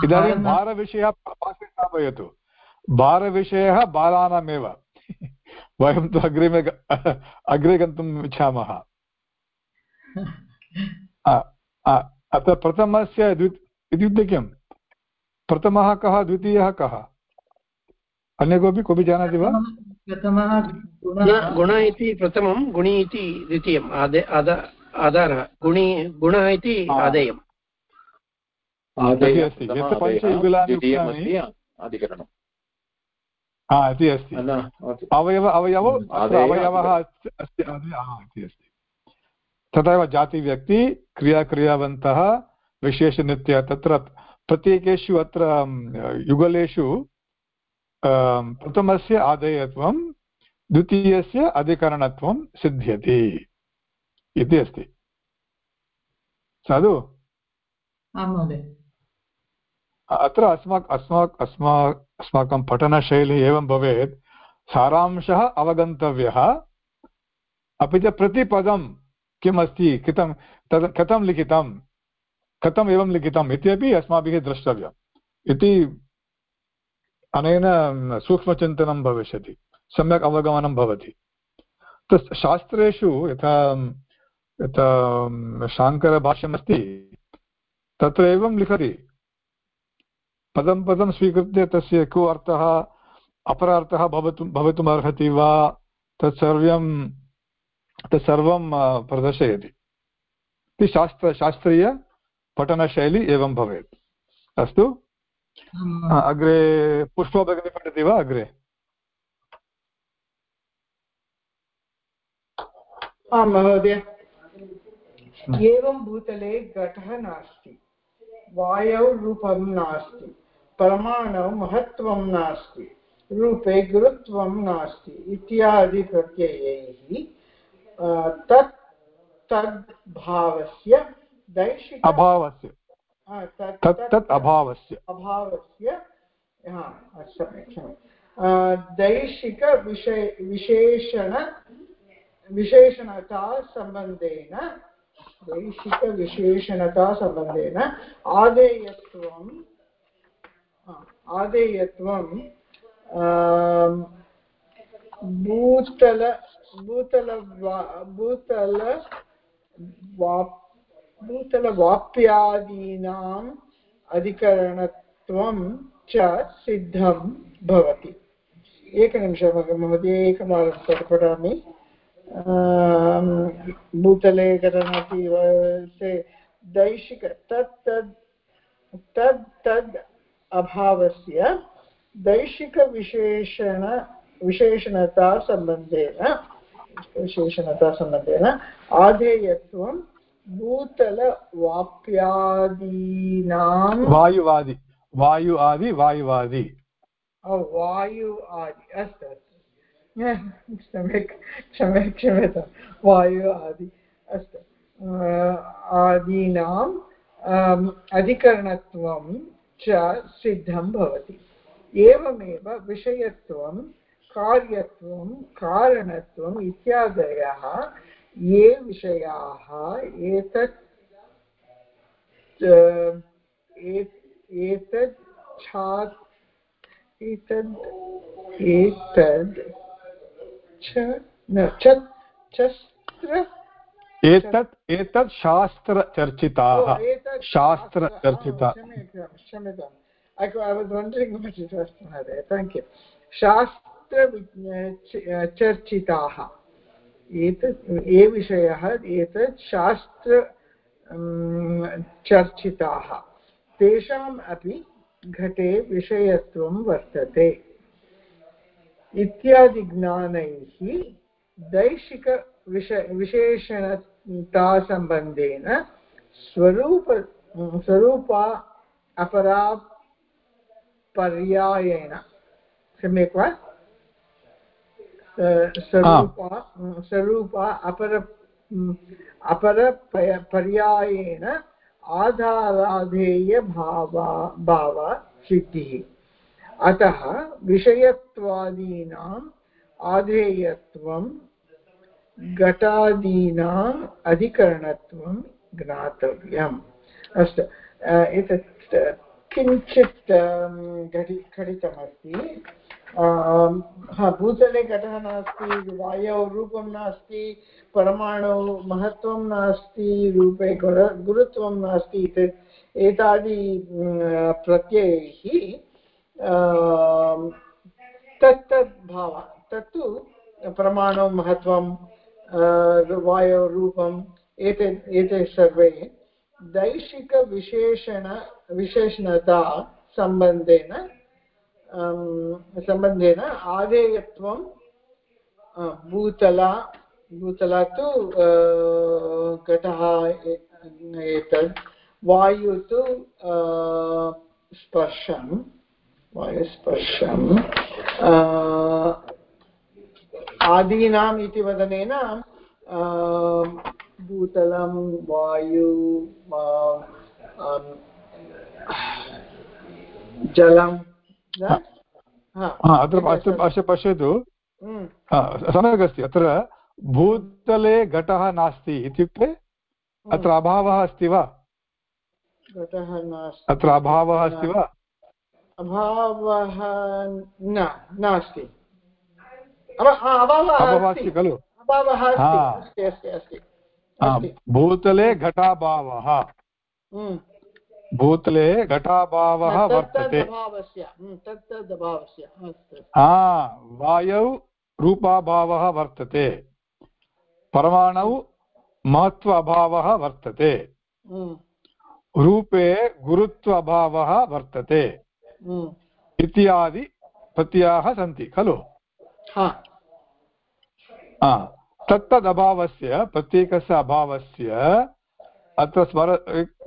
इदानीं। भारविषयः पार्श्वे स्थापयतु। भारविषयः बालानामेव। वयं तु अग्रिमे अग्रे गन्तुम् इच्छामः। अत्र प्रथमस्य द्वि इत्युक्ते किं प्रथमः कः द्वितीयः कः? अन्य कोऽपि कोऽपि जानाति वा? प्रथमः गुण। गुणः इति प्रथमं गुणि इति द्वितीयम् आदे आधारः गुणि गुणः इति आदेयम्। इति अस्ति। पञ्चयुगलानि हा इति अस्ति। अवयव अवयवौ हम्म, अवयवः अस्ति। इति अस्ति। तथैव जातिव्यक्ति क्रियाक्रियावन्तः विशेषनित्य तत्र प्रत्येकेषु अत्र युगलेषु प्रथमस्य आदेयत्वं द्वितीयस्य अधिकरणत्वं सिद्ध्यति इति अस्ति। साधु? अत्र अस्माक् अस्माक् अस्मा अस्माकं पठनशैली एवं भवेत्। सारांशः अवगन्तव्यः। अपि च प्रतिपदं किम् अस्ति कथं तद् कथं लिखितं कथम् एवं लिखितम् इत्यपि अस्माभिः द्रष्टव्यम्। इति अनेन सूक्ष्मचिन्तनं भविष्यति, सम्यक् अवगमनं भवति। तत् शास्त्रेषु यथा यथा शाङ्करभाष्यमस्ति, तत्र एवं लिखति। पदं पदं स्वीकृत्य तस्य को अर्थः, अपरार्थः भवतु, भवितुमर्हति वा, तत्सर्वं तत्सर्वं प्रदर्शयति। इति शास्त्र शास्त्रीयपठनशैली एवं भवेत्। अस्तु? अग्रे पुष्पा भगिनी पठति वा? अग्रे। आं महोदय। एवं भूतले घटः नास्ति। वायौ रूपं नास्ति। परमाणौ महत्त्वं नास्ति। रूपे गुरुत्वं नास्ति। इत्यादि प्रत्ययैः तत् तद् भावस्य दैशिक अभावस्य। तत् तत् अभावस्य। अभावस्य। दैशिकविषय विशेषण विशेषणतासम्बन्धेन दैशिकविशेषणतासम्बन्धेन आदेयत्वम् आदेयत्वं भूतल भूतल भूतल भूतलवाप्यादीनाम् अधिकरणत्वं च सिद्धं भवति। एकनिमिषं महोदय एकवारं तत् पठामि। भूतले घटनाति दैशिक तत् तद् तद् तद् अभावस्य दैशिकविशेषण विशेषणतासम्बन्धेन विशेषणतासम्बन्धेन आधेयत्वं भूतलवाप्यादीनां वायुवादि वायु आदि वायुवादि। वायु आदि अस्तु अस्तु। सम्यक् क्षम्य क्षम्यतां। वायु आदि अस्तु आदीनाम् अधिकरणत्वं च सिद्धं भवति। एवमेव विषयत्वं कार्यत्वं कारणत्वम् इत्यादयः ये विषयाः एतत् एतत् छा एतद् एतद् छस्त्र एतत् एतत् शास्त्रचर्चिताः शास्त्रचर्चिता क्षम्यताम् I, I was wondering what it was, Mahadev. Thank you. शास्त्र चर्चिताः एतत् ये विषयः एतत् शास्त्र चर्चिताः। तेषाम् अपि घटे विषयत्वं वर्तते। इत्यादिज्ञानैः दैशिकविष विशेषणतासम्बन्धेन स्वरूप, स्वरूपा अपरा पर्यायेण सम्यक् वा? स्वरूपा स्वरूपा अपर अपर पर्यायेण आधाराधेयभावा भाव सिद्धिः। अतः विषयत्वादीनाम् आधेयत्वं घटादीनाम् अधिकरणत्वं ज्ञातव्यम्। अस्तु एतत् किञ्चित् घटि घटितमस्ति। भूतले घटः नास्ति, वायौ रूपं नास्ति, परमाणु महत्त्वं नास्ति, रूपे गुर, गुरुत्वं नास्ति एतादि प्रत्ययैः तत् तत् भाव तत्तु परमाणु महत्त्वं वायौ रूपम् एते एते सर्वे दैशिकविशेषण, विशेषणता सम्बन्धेन आधेयत्वं भूतला भूतला तु घटः एतद् वायु तु स्पर्शं वायुस्पर्शं आदीनाम् इति वदनेन भूतलं वायु जलं अत्र अत्र पश्यतु। हम्म। सम्यक् अस्ति अत्र भूतले घटः नास्ति इत्युक्ते हम्म। अत्र अभावः अस्ति वा? अत्र अभावः अस्ति वा? अभावः न नास्ति। अभावः अस्ति। खलु? भूतले घटाभावः। हम्म। भूतले घटाभावः वर्तते। वायौ रूपाभावः वर्तते। परमाणौ महत्व अभावः वर्तते रूपे गुरुत्व अभावः वर्तते इत्यादि प्रत्ययाः सन्ति खलु? तत्तदभावस्य प्रत्येकस्य अभावस्य अत्र स्मर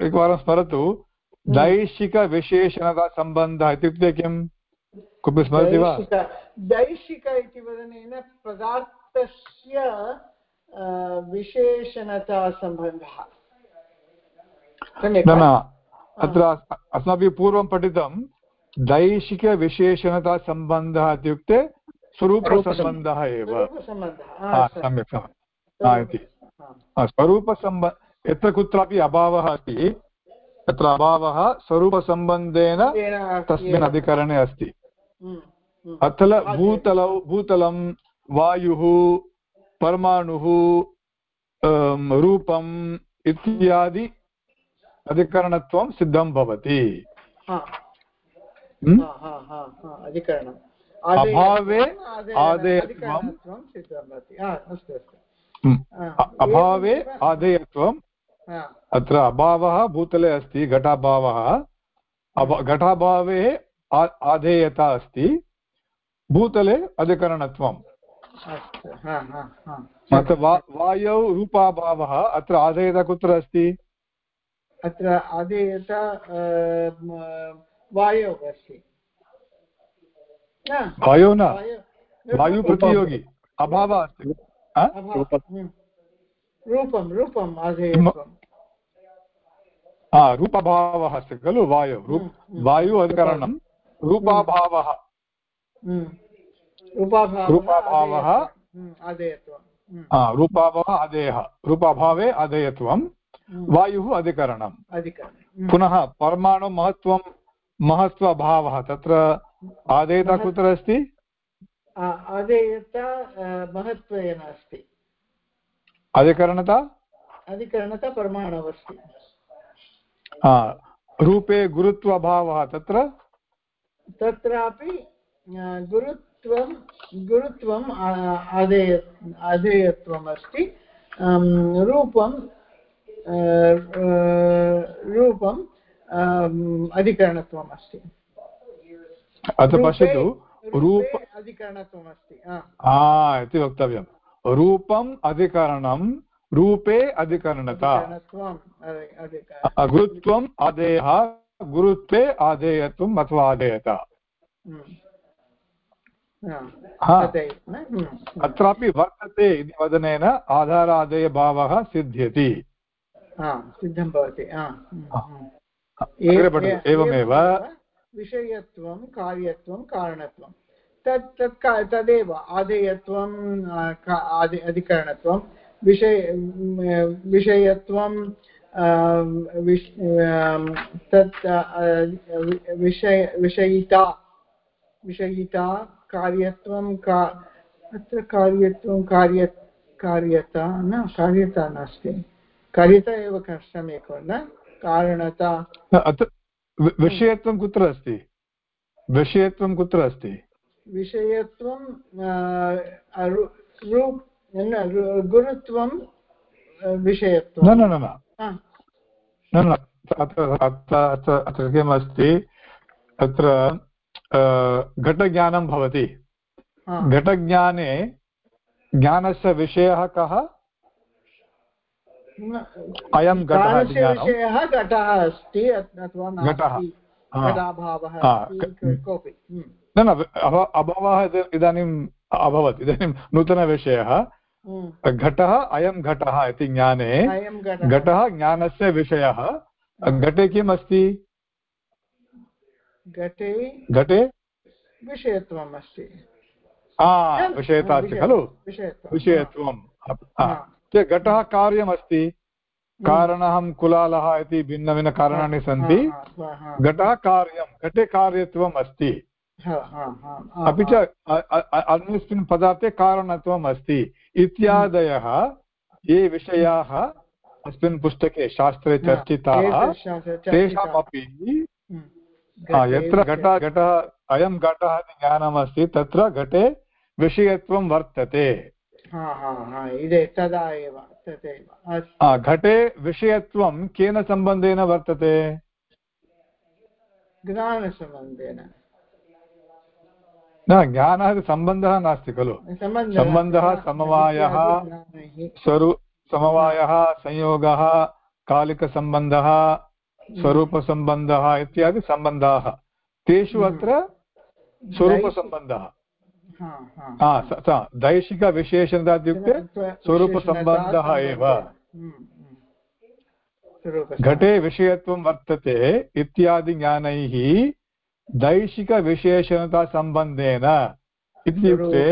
एकवारं स्मरतु हम्म। दैशिकविशेषणतासम्बन्धः इत्युक्ते किं कोऽपि स्मरति वा दैशिक इति वदनेन पदार्थस्य विशेषणतासम्बन्धः न न अत्र अस्माभिः पूर्वं पठितं दैशिकविशेषणतासम्बन्धः इत्युक्ते स्वरूपसम्बन्धः एव सम्यक् सम्यक् इति स्वरूपसम्ब यत्र कुत्रापि अभावः अस्ति तत्र अभावः स्वरूपसम्बन्धेन तस्मिन् अधिकरणे अस्ति। हम्म, हम्म। अत्र भूतलौ भूतलं वायुः परमाणुः रूपम् इत्यादि अधिकरणत्वं सिद्धं भवति। हम्म? अभावे आदेयत्वं अभावे आदेयत्वं अत्र अभावः भूतले अस्ति घटाभावः। घटाभावे आधेयता अस्ति भूतले अधिकरणत्वम्। अत्र वायौ रूपाभावः अत्र आधेयता कुत्र अस्ति? अत्र आधेयता वायौ अस्ति। वायौ न? वायुप्रतियोगी अभावः अस्ति। रूपं रूपम् आधेयत्वम्। रूपभावः अस्ति खलु वायु? हम्म, हम्म। वायु अधिकरणं रूपाभावः। हम्म। रूपाभावः रूपाभावः। अधेयः रूपाभावे अधेयत्वं वायुः अधिकरणं पुनः परमाणु महत्त्वं महत्त्वभावः तत्र आदेयता कुत्र अस्ति? आदेयता महत्त्वेन अस्ति। अधिकरणता? अधिकरणता परमाणु अस्ति रूपे गुरुत्वभावः तत्र? तत्रापि गुरुत्वं गुरुत्वम् अधेय अधेयत्वम् अस्ति रूपं रूपम् अधिकरणत्वम् अस्ति अत्र पश्यतु रूप अधिकरणत्वम् अस्ति इति वक्तव्यं रूपम् अधिकरणं रूपे अधिकरणता। गुरुत्वम् आदेयः गुरुत्वे आदेयत्वम् अथवा आदेयता। अत्रापि वर्तते इति वदनेन आधारादेयभावः सिद्ध्यति। सिद्धं भवति एवमेव। विषयत्वं कार्यत्वं कारणत्वं तत् तत् तदेव आदेयत्वं अधिकरणत्वं विषय विषयत्वं तत् विषय विषयिता विषयिता कार्यत्वं का अत्र कार्यत्वं कार्य कार्यता न कार्यता नास्ति। कार्यता एव कष्टमेव न कारणता। अत्र विषयत्वं कुत्र अस्ति? विषयत्वं कुत्र अस्ति? विषयत्वं गुरुत्वं विषयत्वं। न न न न। अत्र किमस्ति? अत्र घटज्ञानं भवति। घटज्ञाने ज्ञानस्य विषयः कः? अयं घटः घटः अस्ति घटः। हम्म, न न अभावः इदानीम् अभवत्। इदानीं नूतनविषयः। घटः अयं घटः इति ज्ञाने घटः। ज्ञानस्य विषयः। घटे किम् अस्ति घटे? घटे विषयत्वम्। अस्ति विषयता अस्ति खलु विषयत्वं घटः कार्यमस्ति। कारणं कुलालः इति भिन्नभिन्नकारणानि सन्ति। घटः कार्यं घटे कार्यत्वम् अस्ति अपि च अ- अ- अ- अन्यस्मिन् पदार्थे कारणत्वम् अस्ति इत्यादयः ये विषयाः अस्मिन् पुस्तके शास्त्रे चर्चिताः। तेषामपि हम्म, यत्र घटः घटः अयं घटः इति ज्ञानमस्ति तत्र घटे विषयत्वं वर्तते। हा हा हा हा, घटे विषयत्वं केन सम्बन्धेन वर्तते? ज्ञानसम्बन्धेन। न ज्ञानः सम्बन्धः नास्ति खलु सम्बन्धः समवायः। स्वरू समवायः संयोगः कालिकसम्बन्धः स्वरूपसम्बन्धः इत्यादि सम्बन्धाः तेषु हम्म। अत्र स्वरूपसम्बन्धः हा, हा। हा दैशिकविशेषणता इत्युक्ते स्वरूपसम्बन्धः एव हम्म, हम्म। घटे विषयत्वं वर्तते इत्यादि ज्ञानैः दैशिकविशेषणतासम्बन्धेन इत्युक्ते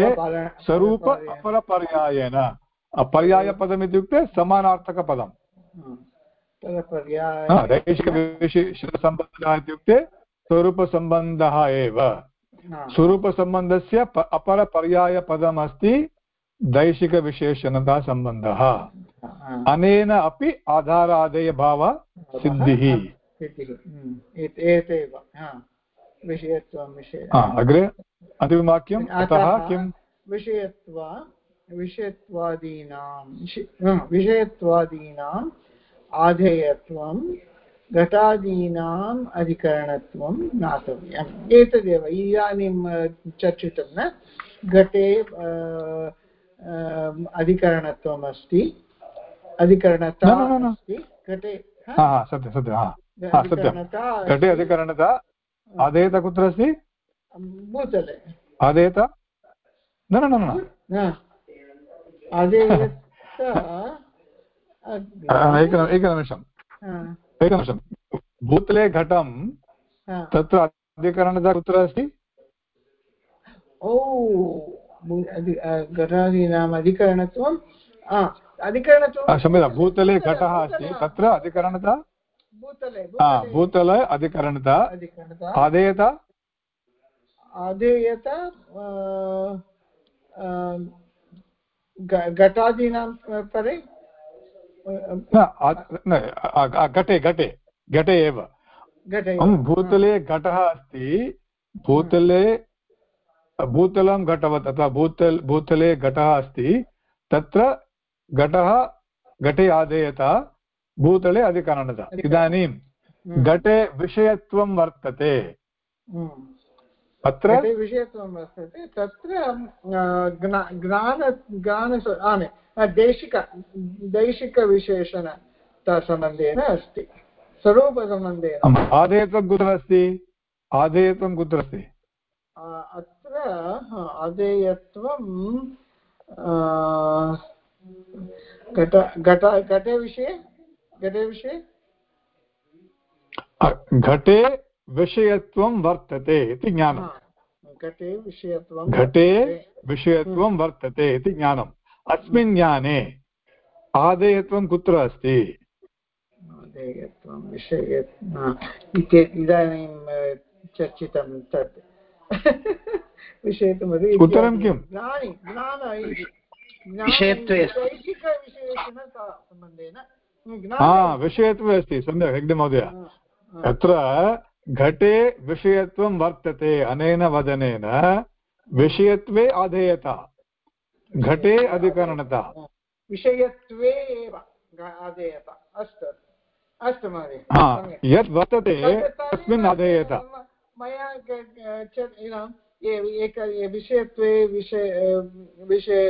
स्वरूप परपर्य- अपरपर्यायेन पर्यायपदम् इत्युक्ते समानार्थकपदम् दैशिकविशेषणसम्बन्धः इत्युक्ते स्वरूपसम्बन्धः एव स्वरूपसम्बन्धस्य अपरपर्यायपदमस्ति दैशिकविशेषणतासम्बन्धः अनेन अपि आधारादेयभाव विषयत्वं विषय अग्रे अन्तिमवाक्यम् अतः किम्? विषयत्व विषयत्वादीनां विषय- विषयत्वादीनाम् आधेयत्वं घटादीनाम् अधिकरणत्वं ज्ञातव्यम्। एतदेव इदानीं चर्चितं न? घटे अधिकरणत्वम् अस्ति। अधिकरणता। अस्ति। घटे हा? हा हा सत्यं सत्यं घटे अधिकरणता आदेयत कुत्र अस्ति? भूतले आदेयत? न न न आ, एकनिमिषम् एकनिमिषम् एकनिमिषं भूतले घटं तत्र अधिकरणता कुत्र अस्ति? ओ घटादीनाम् अधिकरणत्वं आ, भूतले घटः अस्ति तत्र अधिकरणता भूतले अधिकरणता। आदेयत आदेयत घटादीनां परे? घटे घटे घटे एव। भूतले घटः अस्ति। भूतले भूतलं घटवत् अथवा भूतल भूतले घटः अस्ति। तत्र घटः घटे आदेयत भूतले अधिकरणता इदानीं हम्म, घटे विषयत्वं वर्तते। हम्म। अत्र विषयत्वं वर्तते तत्र ज्ञान ज्ञान दैशिक दैशिकविशेषणसम्बन्धेन अस्ति। स्वरूपसम्बन्धेन आदेयत्वं कुत्र अस्ति? आदेयत्वं कुत्र अस्ति? अत्र हा, अधेयत्वं आ, घट घट घटे विषये घटे विषये घटे विषयत्वं वर्तते इति ज्ञानं घटे विषयत्वं घटे विषयत्वं वर्तते इति ज्ञानम् अस्मिन् ज्ञाने आदेयत्वं कुत्र अस्ति विषये इदानीं चर्चितं तत् विषयत्वम् उत्तरं किम्? ज्ञानि ज्ञान विषयत्वे अस्ति। हा विषयत्वे अस्ति सम्यक् हेग्डे महोदय। अत्र घटे विषयत्वं वर्तते अनेन वदनेन विषयत्वे आधेयता घटे अधिकरणता। विषयत्वे एव आदेयत अस्तु अस्तु महोदय हा। यत् वर्तते तस्मिन् आधेयता। मया एक विषयत्वे विषय विषय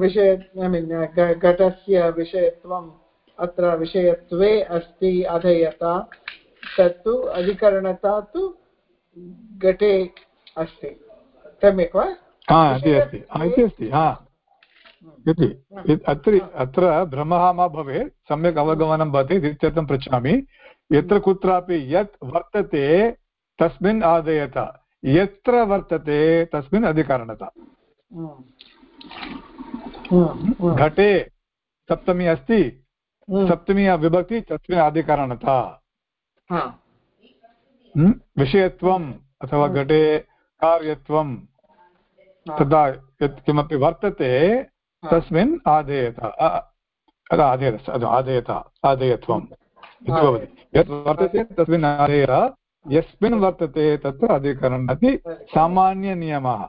विषय ऐ मीन् घटस्य विषयत्वम् अत्र विषयत्वे अस्ति अधेयता तत्तु अधिकरणता तु घटे अस्ति। सम्यक् वा? इति अस्ति। इति अस्ति हा। इति। अत्र अत्र भ्रमः मा भवेत् सम्यक् अवगमनं भवति इत्यर्थं पृच्छामि। यत्र कुत्रापि यत् वर्तते तस्मिन् आदयत। यत्र वर्तते तस्मिन् अधिकरणता। घटे सप्तमी अस्ति सप्तमी विभक्ति तस्मिन् अधिकरणता विषयत्वम् अथवा घटे कार्यत्वं तदा यत् किमपि वर्तते तस्मिन् आदेयत आदेयत आदेयत आदेयत्वम् इति भवति। यत् वर्तते तस्मिन् आदेय यस्मिन् वर्तते तत्र अधिकरणम् इति सामान्यनियमः।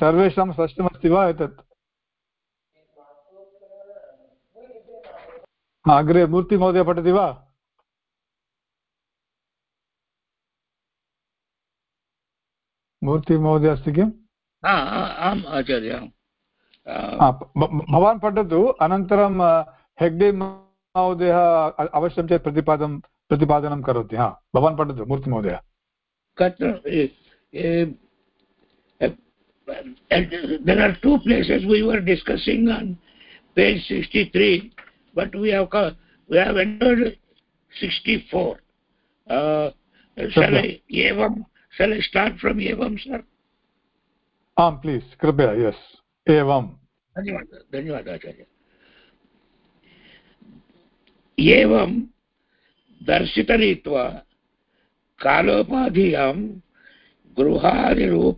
सर्वेषां स्पष्टमस्ति वा एतत्? अग्रे मूर्तिमहोदय पठति वा? मूर्तिमहोदय अस्ति किम्? आम् आचार्य भवान् पठतु अनन्तरं हेग्डे महोदयः अवश्यं चेत् प्रतिपादनं प्रतिपादनं करोति हा। भवान् पठतु मूर्तिमहोदय there are two places we were discussing on page 63 but we have we have entered 64 uh, shall i evam shall i start from evam sir आम् प्लीस् कृपया यस् एवं धन्यवादः धन्यवादः आचार्य एवं दर्शितरीत्वा कालोपाधियाँ गृहादिरूपजन्य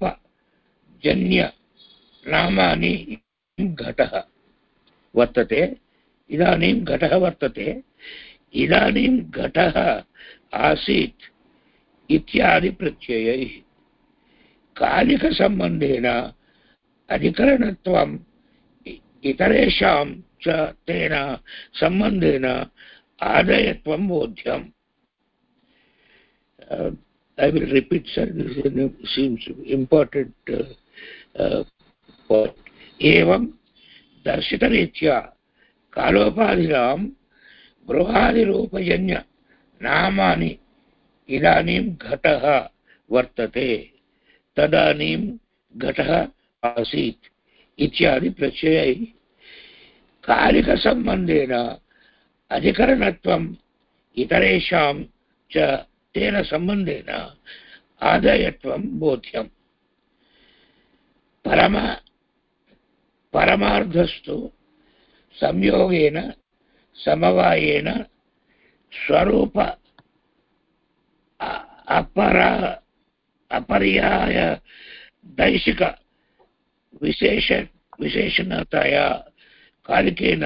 घटः वर्तते इदानीं घटः वर्तते इदानीं घटः आसीत् इत्यादिप्रत्ययैः कालिकसम्बन्धेन अधिकरणत्वम् इतरेषां च तेन सम्बन्धेन आदयत्वं बोध्यम् is, seems important uh, uh, point. एवं दर्शितरीत्या कालोपाधिनां गृहादिरूपजन्य नामानि इदानीं घटः वर्तते तदानीं घटः आसीत् इत्यादि प्रत्ययै कालिकसम्बन्धेन अधिकरणत्वम् इतरेषां च तेन सम्बन्धेन आदायत्वं बोध्यम् परम परमार्धस्तु संयोगेन, समवायेन, स्वरूप अपरा अपर्याय दैशिक, विशेष, विशेषणतया, कालिकेन,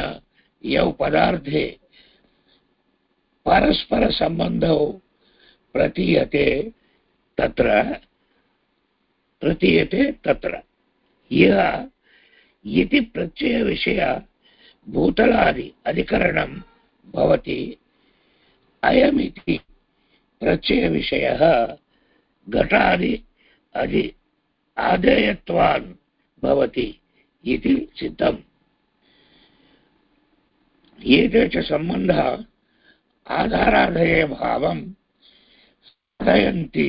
यौ पदार्थे परस्परसम्बन्धौ प्रतीयते तत्र प्रतीयते तत्र। यः इति प्रत्ययविषय भूतलादि अधिकरणं भवति अयमिति प्रत्ययविषयः घटादि अधि आदेयत्वान् भवति इति सिद्धम् एते च सम्बन्धः आधाराधेयभावं साधयन्ति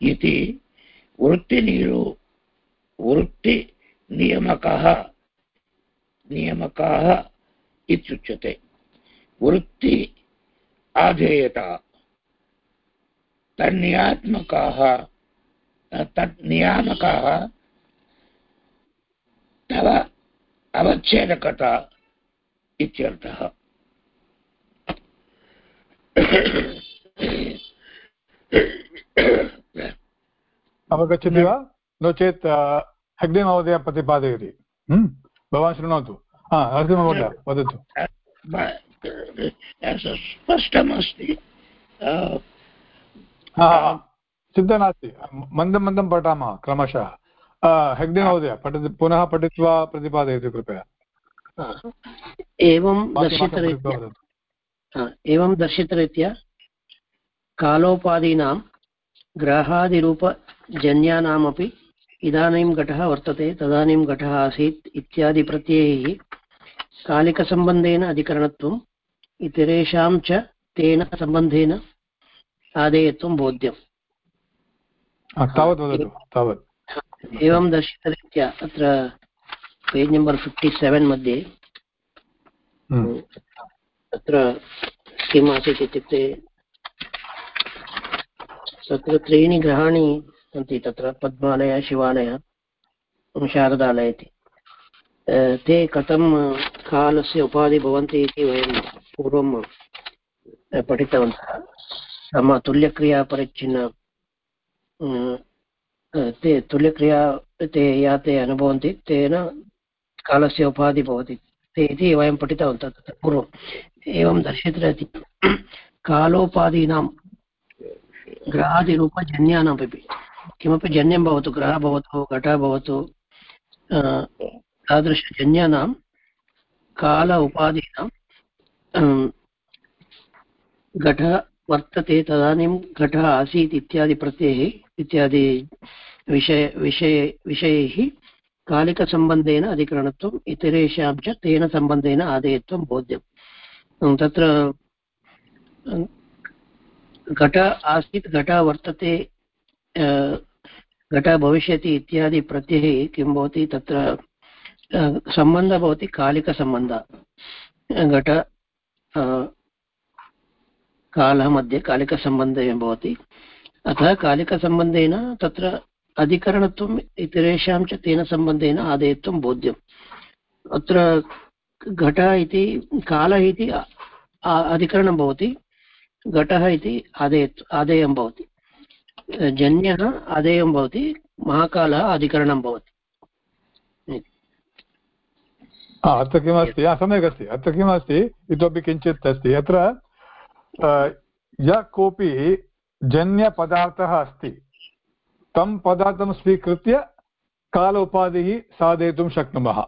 इति वृत्तिनिरु वृत्तिनियमकः नियमकाः इत्युच्यते। वृत्ति आधेयता। तन्नियात्मकाः तत् नियामकाः तव अवच्छेदकता इत्यर्थः। अवगच्छति वा? नो चेत् हेग्डे महोदय प्रतिपादयति। भवान् शृणोतु। हा नरसिंहमहोदय वदतु। स्पष्टमस्ति चिन्ता नास्ति मन्दं मन्दं पठामः क्रमशः। हेग्डे महोदय पठति पुनः पठित्वा प्रतिपादयतु कृपया। एवं दर्शितरीत्या। एवं दर्शितरीत्या कालोपादीनां ग्रहादिरूपजन्यानामपि इदानीं घटः वर्तते तदानीं घटः आसीत् इत्यादि प्रत्ययैः कालिकसम्बन्धेन अधिकरणत्वम् इतरेषां च तेन सम्बन्धेन आदेयत्वं बोध्यम् एवं दर्शितरीत्या अत्र पेज् नम्बर् फिफ्टि सेवेन् मध्ये हम्म। तत्र किम् आसीत् इत्युक्ते तत्र त्रीणि ग्रहाणि सन्ति तत्र पद्मालय शिवालय शारदालय इति ते कथं कालस्य उपाधि भवन्ति इति वयं पूर्वं पठितवन्तः। सम तुल्यक्रियापरिच्छिन्न अ, ते तुल्यक्रिया ते या ते अनुभवन्ति तेन कालस्य उपाधि भवति। ते इति वयं पठितवन्तः तत्र पूर्वम्। एवं दर्शितरति कालोपाधीनां ग्रहादिरूपजन्यानामपि किमपि जन्यं भवतु, ग्रहः भवतु, घटः भवतु तादृशजन्यानां काल उपाधीनां घटः वर्तते, तदानीं घटः आसीत् इत्यादि प्रत्ययैः, इत्यादि विषय, विषये, विषयैः कालिकसम्बन्धेन अधिकरणत्वम्, इतरेषां च तेन सम्बन्धेन आदेयत्वं बोध्यम्। तत्र घट आसीत्, घटः वर्तते घटः भविष्यति इत्यादि प्रत्यये किं भवति तत्र सम्बन्धः भवति कालिकसम्बन्धः। घट कालः मध्ये कालिकसम्बन्धः भवति। अतः कालिकसम्बन्धेन तत्र अधिकरणत्वम्, इतरेषां च तेन सम्बन्धेन आदेयत्वं बोध्यम्। अत्र घटः इति, कालः इति अधिकरणं भवति। घटः इति आदेय आदेयं भवति। जन्यः आदेयं भवति, महाकालः अधिकरणं भवति। अत्र किमस्ति? सम्यक् अस्ति। अत्र किमस्ति? इतोपि किञ्चित् अस्ति। अत्र यः कोऽपि जन्यपदार्थः अस्ति, तं पदार्थं स्वीकृत्य काल उपाधिः साधयितुं शक्नुमः।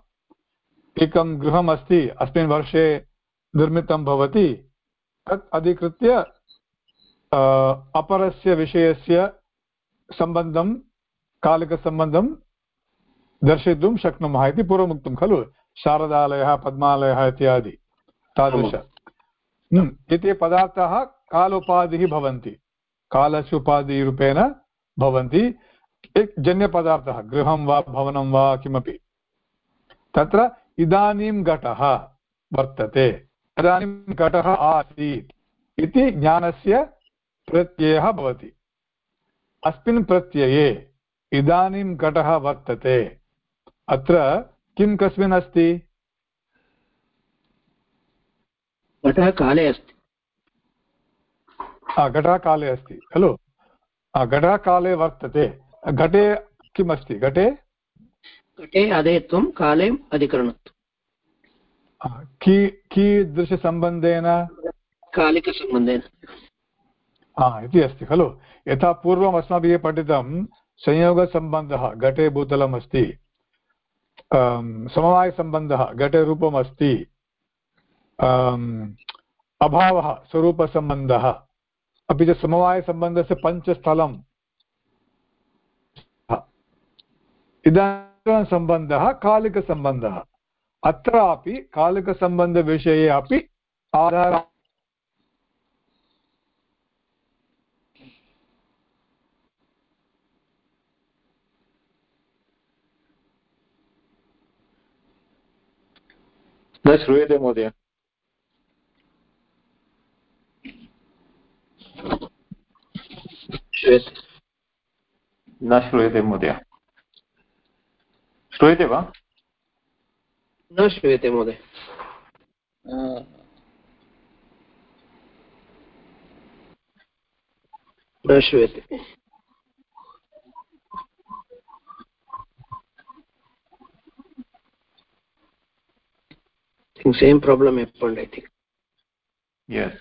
एकं गृहम् अस्ति अस्मिन् वर्षे निर्मितं भवति, तत् अधिकृत्य अपरस्य विषयस्य सम्बन्धं कालिकसम्बन्धं दर्शयितुं शक्नुमः इति पूर्वमुक्तं खलु शारदालयः पद्मालयः इत्यादि तादृश। हम्म, एते पदार्थाः कालोपाधिः भवन्ति। कालस्य उपाधिरूपेण भवन्ति। एक जन्यपदार्थः गृहं वा भवनं वा किमपि। तत्र इदानीं घटः वर्तते। इदानीं घटः आसीत् इति ज्ञानस्य प्रत्ययः भवति। अस्मिन् प्रत्यये इदानीं घटः वर्तते। अत्र किं कस्मिन् अस्ति? घटः काले अस्ति। घटः काले अस्ति खलु? घटः काले वर्तते। घटे किम् अस्ति घटे? घटे आदेयत्वं काले अधिकरणत्वं। की कीदृशसम्बन्धेन? कालिकसम्बन्धेन। हा, इति अस्ति, खलु? यथा पूर्वम् अस्माभिः पठितं, संयोगसम्बन्धः, घटे भूतलम् अस्ति समवायसम्बन्धः, घटे रूपम् अस्ति अभावः, स्वरूपसम्बन्धः। अपि च समवायसम्बन्धस्य पञ्चस्थलम्। इदानीं सम्बन्धः कालिकसम्बन्धः। अत्रापि कालिकसम्बन्धविषये अपि आधार न श्रूयते महोदय न श्रूयते महोदय श्रूयते वा न श्रूयते महोदय न श्रूयते same problem happened i think yes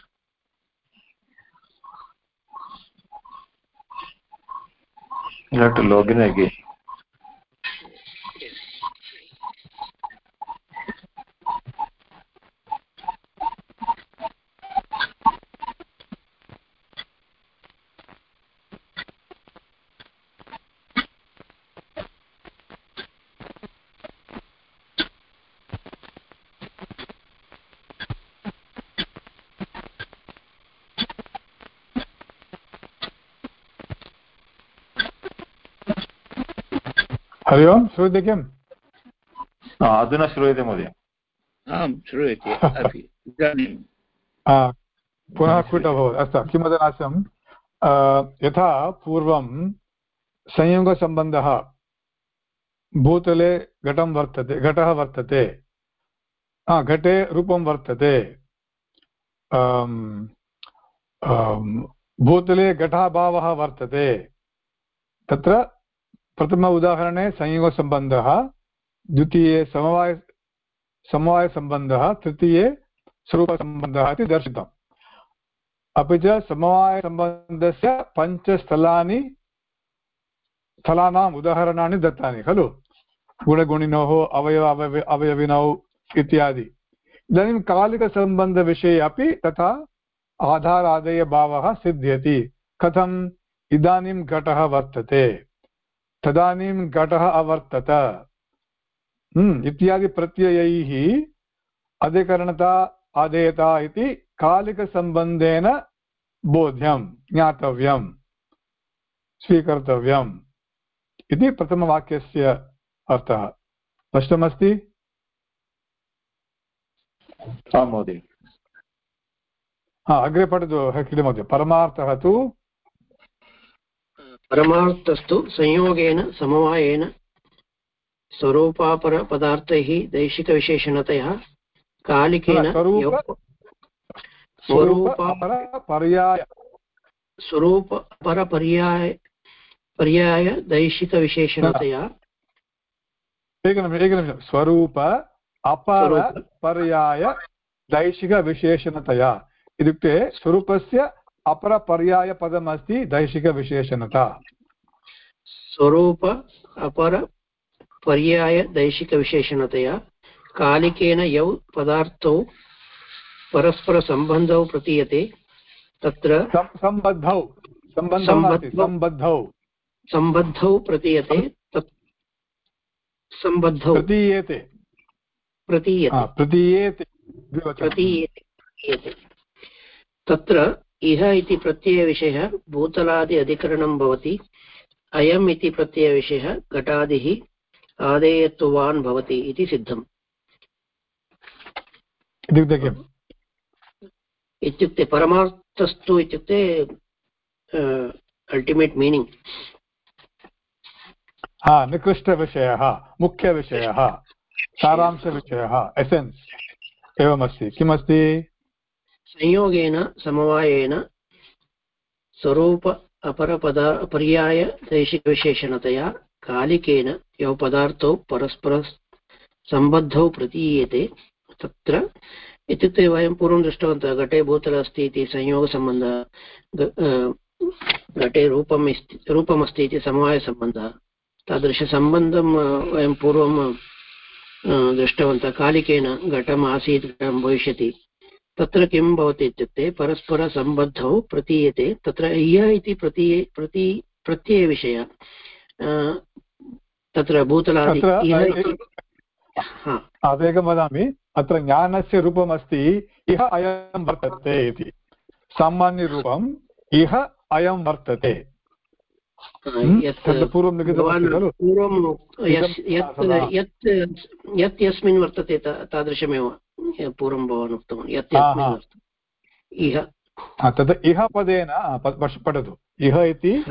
you have to log in again Hari ओम्। श्रूयते किम्? अधुना श्रूयते महोदय। आं श्रूयते इदानीं। पुनः क्विट् अभवत्? अस्तु किं वदनासम् यथा पूर्वं संयोगसम्बन्धः भूतले घटं वर्तते घटः वर्तते। घटे रूपं वर्तते। भूतले घटाभावः वर्तते। तत्र प्रथम उदाहरणे संयोगसम्बन्धः, द्वितीये समवाय समवायसम्बन्धः, तृतीये स्वरूपसम्बन्धः इति दर्शितम्। अपि च समवायसम्बन्धस्य पञ्चस्थलानि स्थलानाम् उदाहरणानि दत्तानि, खलु? गुणगुणिनोः, अवयव अवय अवयविनौ इत्यादि। इदानीं कालिकसम्बन्धविषये अपि तथा आधारादेयभावः सिद्ध्यति। कथम्? इदानीं घटः वर्तते। तदानीं घटः अवर्तत। हम्म, इत्यादि प्रत्ययैः अधिकरणता आदेयता इति कालिकसम्बन्धेन बोध्यं ज्ञातव्यं स्वीकर्तव्यम् इति प्रथमवाक्यस्य अर्थः। स्पष्टमस्ति? आं महोदय। हा अग्रे पठतु किल परमार्थः तु परमार्थस्तु संयोगेन समवायेन स्वरूपापरपदार्थैः दैशिकविशेषणतया कालिकेन स्वरूपपर्याय स्वरूप परपर्याय पर्याय। दैशिकविशेषणतया एकनिमिषम् एकनिमिषं स्वरूप अपर पर्याय दैशिकविशेषणतया इत्युक्ते स्वरूपस्य अपरपर्यायपदमस्ति दैशिकविशेषणता। स्वरूप अपर पर्यायदैशिकविशेषणतया कालिकेन यौ पदार्थौ परस्परसम्बन्धौ प्रतीयते तत्र सम्बद्धौ सम्बद्धौ सम्बद्धौ प्रतीयते सम्बद्धौ प्रतीयेते। प्रतीयते। प्रतीयेते प्रतीयते। तत्र इह इति प्रत्ययविषयः भूतलादि अधिकरणं भवति। अयम् इति प्रत्ययविषयः घटादिः आदेयत्ववान् भवति इति सिद्धम्। इत्युक्ते परमार्थस्तु इत्युक्ते अल्टिमेट् मीनिङ्ग् हा निकृष्टविषयः मुख्यविषयः सारांशविषयः एसेन्स् एवमस्ति। किमस्ति? संयोगेन, समवायेन, स्वरूप अपरपदा पर्यायदैशिकविशेषणतया कालिकेन यौ पदार्थौ परस्परसम्बद्धौ प्रतीयते। तत्र इत्युक्ते वयं पूर्वं दृष्टवन्तः, घटे भूतल अस्ति इति संयोगसम्बन्धः घटे रूपम् रूपमस्ति इति समवायसम्बन्धः। तादृशसम्बन्धं वयं पूर्वं दृष्टवन्तः, कालिकेन घटम् आसीत्, घटं भविष्यति। तत्र किं भवति इत्युक्ते परस्परसम्बद्धौ प्रतीयते तत्र इय इति प्रतीये प्रति प्रत्ययविषय तत्र भूतलादि एकं वदामि अत्र ज्ञानस्य रूपमस्ति इह अयं वर्तते इति। सामान्यरूपम् इह अयं वर्तते? पूर्वं लिखितमस्ति खलु? यत् यस्मिन् वर्तते तादृशमेव। पूर्वं भवान् उक्तवान् यत् इह। तद् इह पदेन पठतु। इह इति?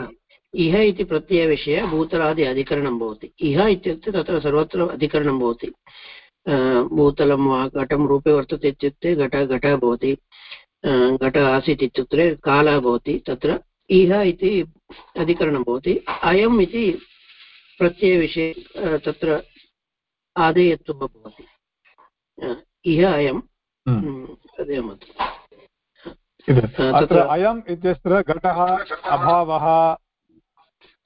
इह इति प्रत्ययविषये भूतलादि अधिकरणं भवति। इह इत्युक्ते तत्र सर्वत्र अधिकरणं भवति। भूतलं वा घटं रूपे वर्तते इत्युक्ते घट घटः भवति। घट आसीत् इत्युक्ते कालः भवति। तत्र इह इति अधिकरणं भवति। अयम् इति प्रत्ययविषये तत्र आदेयत्वं भवति। इह अयं हम्म। तदेव अयम् इत्यत्र घटः अभावः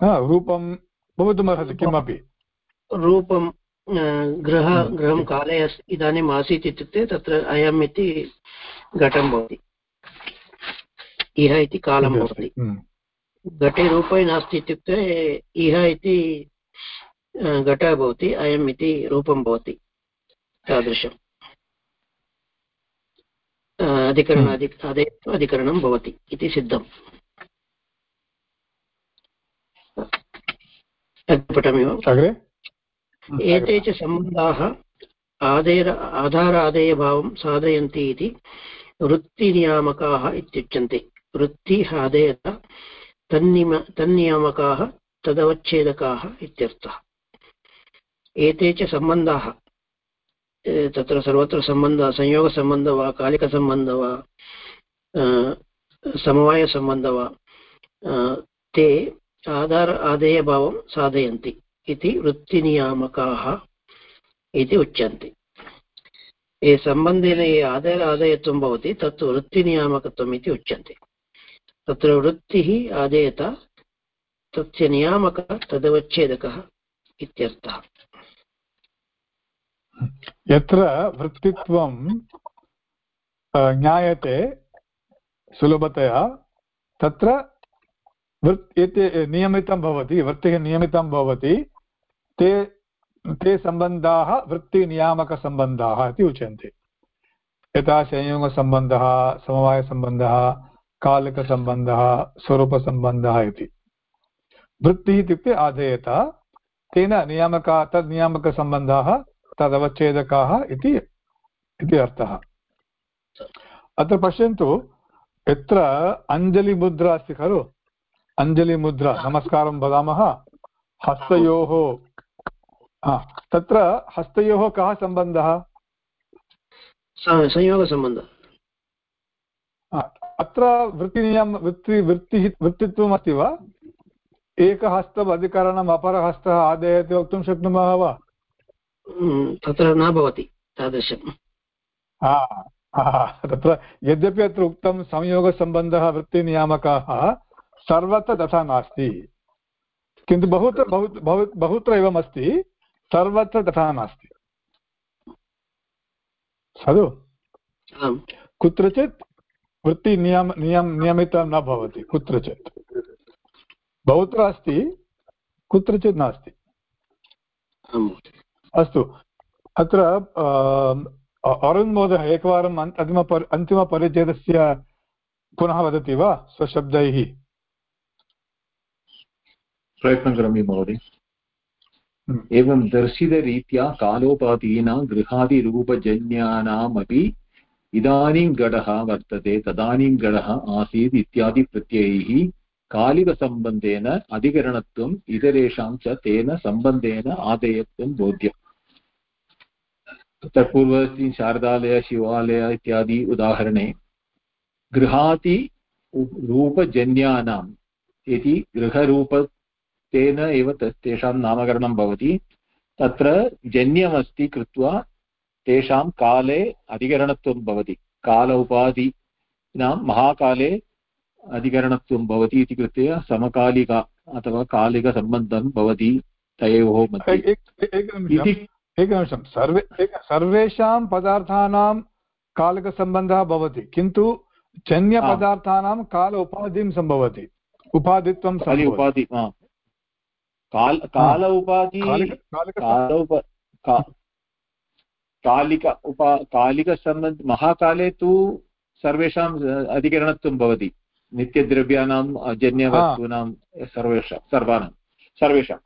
रूपं भवितुमर्हति किमपि? रूपं गृह गृहं काले इदानीम् आसीत् इत्युक्ते तत्र अयम् इति घटं भवति। इह इति कालं भवति। घटे रूपे नास्ति इत्युक्ते इह इति घटः भवति अयम् इति रूपं भवति। तादृशम्। अधिकरण अधिकरणं भवति इति सिद्धम्। पठामि वा एते च सम्बन्धाः आदेर आधारादेयभावं साधयन्ति इति वृत्तिनियामकाः इत्युच्यन्ते। वृत्तिः आदेय तन्निम तन्नियामकाः तदवच्छेदकाः इत्यर्थः। एते च सम्बन्धाः। तत्र सर्वत्र सम्बन्धः संयोगसम्बन्धः वा कालिकसम्बन्धः वा समवायसम्बन्धः वा ते आधार, आदेयभावं साधयन्ति इति वृत्तिनियामकाः इति उच्यन्ते। ये सम्बन्धेन ये आधार आदेयत्वं भवति, तत् वृत्तिनियामकत्वम् इति उच्यन्ते। तत्र वृत्तिः, आदेयत तस्य नियामकः तदवच्छेदकः इत्यर्थः। यत्र वृत्तित्वं ज्ञायते सुलभतया, तत्र वृत्, एते नियमितं भवति, वृत्तिः नियमितं भवति, ते ते सम्बन्धाः वृत्तिनियामकसम्बन्धाः इति उच्यन्ते। यथा संयोगसम्बन्धः, समवायसम्बन्धः, कालिकसम्बन्धः, स्वरूपसम्बन्धः इति। वृत्तिः इत्युक्ते आधेयत, तेन नियामका, तद् नियामकसम्बन्धाः तदवच्छेदकाः इति इति अर्थः। अत्र पश्यन्तु यत्र अञ्जलिमुद्रा अस्ति खलु? अञ्जलिमुद्रा नमस्कारं वदामः। हस्तयोः तत्र हस्तयोः कः सम्बन्धः? संयोगसम्बन्धः। अत्र वृत्तिनियम वृत्ति वृत्तिः वृत्तित्वम् अस्ति वा? एकहस्तम् अधिकरणम् अपरहस्तः आदेयति वक्तुं शक्नुमः वा? तत्र न भवति तादृशम् तत्र यद्यपि अत्र उक्तं संयोगसम्बन्धः वृत्तिनियामकाः सर्वत्र तथा नास्ति। किन्तु बहुत्र बहु बहुत्र एवम् अस्ति सर्वत्र तथा नास्ति। खलु? कुत्रचित् वृत्तिनियम नियम नियमितं न भवति कुत्रचित्। बहुत्र अस्ति कुत्रचित् नास्ति। अस्तु। अत्र अरुण् महोदयः एकवारम् अन्तिमपरि अन्तिमपरिच्छेदस्य पुनः वदति वा स्वशब्दैः? प्रयत्नं करोमि महोदय। हम्म। एवं दर्शितरीत्या कालोपाधीनां गृहादिरूपजन्यानामपि इदानीं गडः वर्तते तदानीं गडः आसीत् इत्यादि प्रत्ययैः कालिकसम्बन्धेन अधिकरणत्वम् इतरेषां च तेन सम्बन्धेन आदेयत्वं बोध्यम् तत्र पूर्वस्मिन् शारदालय शिवालय इत्यादि उदाहरणे गृहाति रूपजन्यानाम् इति गृहरूपतेन एव तेषां नामकरणं भवति तत्र जन्यमस्ति कृत्वा तेषां काले अधिकरणत्वं भवति काल उपाधिनां महाकाले अधिकरणत्वं भवति इति कृत्वा समकालिक अथवा कालिकसम्बन्धं भवति तयोः मध्ये। एकनिमिषं सर्वे सर्वेषां पदार्थानां कालिकसम्बन्धः भवति किन्तु जन्यपदार्थानां काल उपाधिं सम्भवति। उपाधित्वं उपाधि काल काल उपाधि काल उप कालिक उपा कालिकसम्बन्ध महाकाले तु सर्वेषाम् अधिकरणत्वं भवति। नित्यद्रव्याणां जन्यवस्तूनां सर्वेषां सर्वाणां सर्वेषां।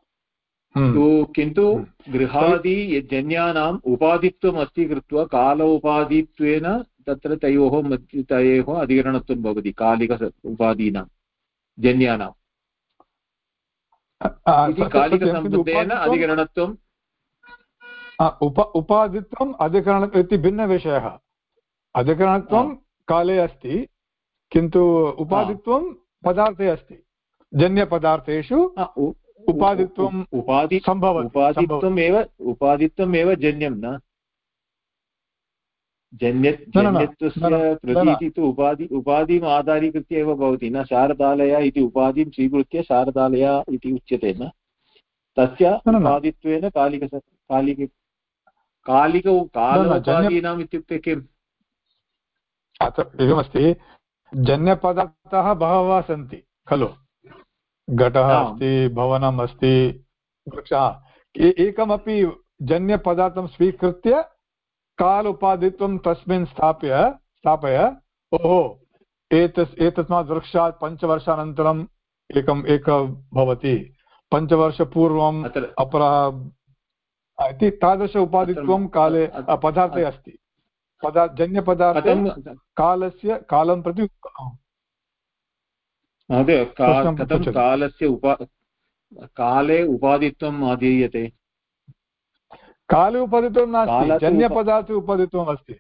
तु किन्तु हम्म। गृहादि जन्यानाम् उपाधित्वम् अस्ति कृत्वा काल उपाधित्वेन तत्र तयोः मध्ये तयोः अधिकरणत्वं भवति कालिक उपाधीनां जन्यानाम्। कालिकसम्बन्धेन अधिकरणत्वं उप उपाधित्वम् अधिकरण इति भिन्नविषयः। अधिकरणत्वं काले अस्ति किन्तु उपाधित्वं पदार्थे अस्ति। जन्यपदार्थेषु उपाधित्वम् उपाधि उपाधित्वम् एव उपाधित्वम् एव जन्यं न? जन्य जन्यत्वस्य प्रतीति तु उपाधि उपाधिम् आधारीकृत्य एव भवति न? शारदालय इति उपाधिं स्वीकृत्य शारदालय इति उच्यते न? तस्य उपाधित्वेन कालिक कालिक कालिक काल उपाधीनाम् इत्युक्ते किम्? एवमस्ति। जन्यपदार्थाः बहवः सन्ति खलु? घटः अस्ति भवनम् अस्ति वृक्षः। एकमपि जन्यपदार्थं स्वीकृत्य काल उपाधित्वं तस्मिन् स्थाप्य स्थापय ओहो एतस् एतस्मात् वृक्षात् पञ्चवर्षानन्तरम् एकम् एक भवति। पञ्चवर्षपूर्वम् अपरः इति तादृश उपाधित्वं काले पदार्थे अस्ति। पदा जन्यपदार्थे कालस्य कालं प्रति महोदय कथं कालस्य उपा काले उपाधित्वम् आधीयते? काले उपाधित्वं नास्ति जन्यपदार्थे उपाधित्वम् अस्ति।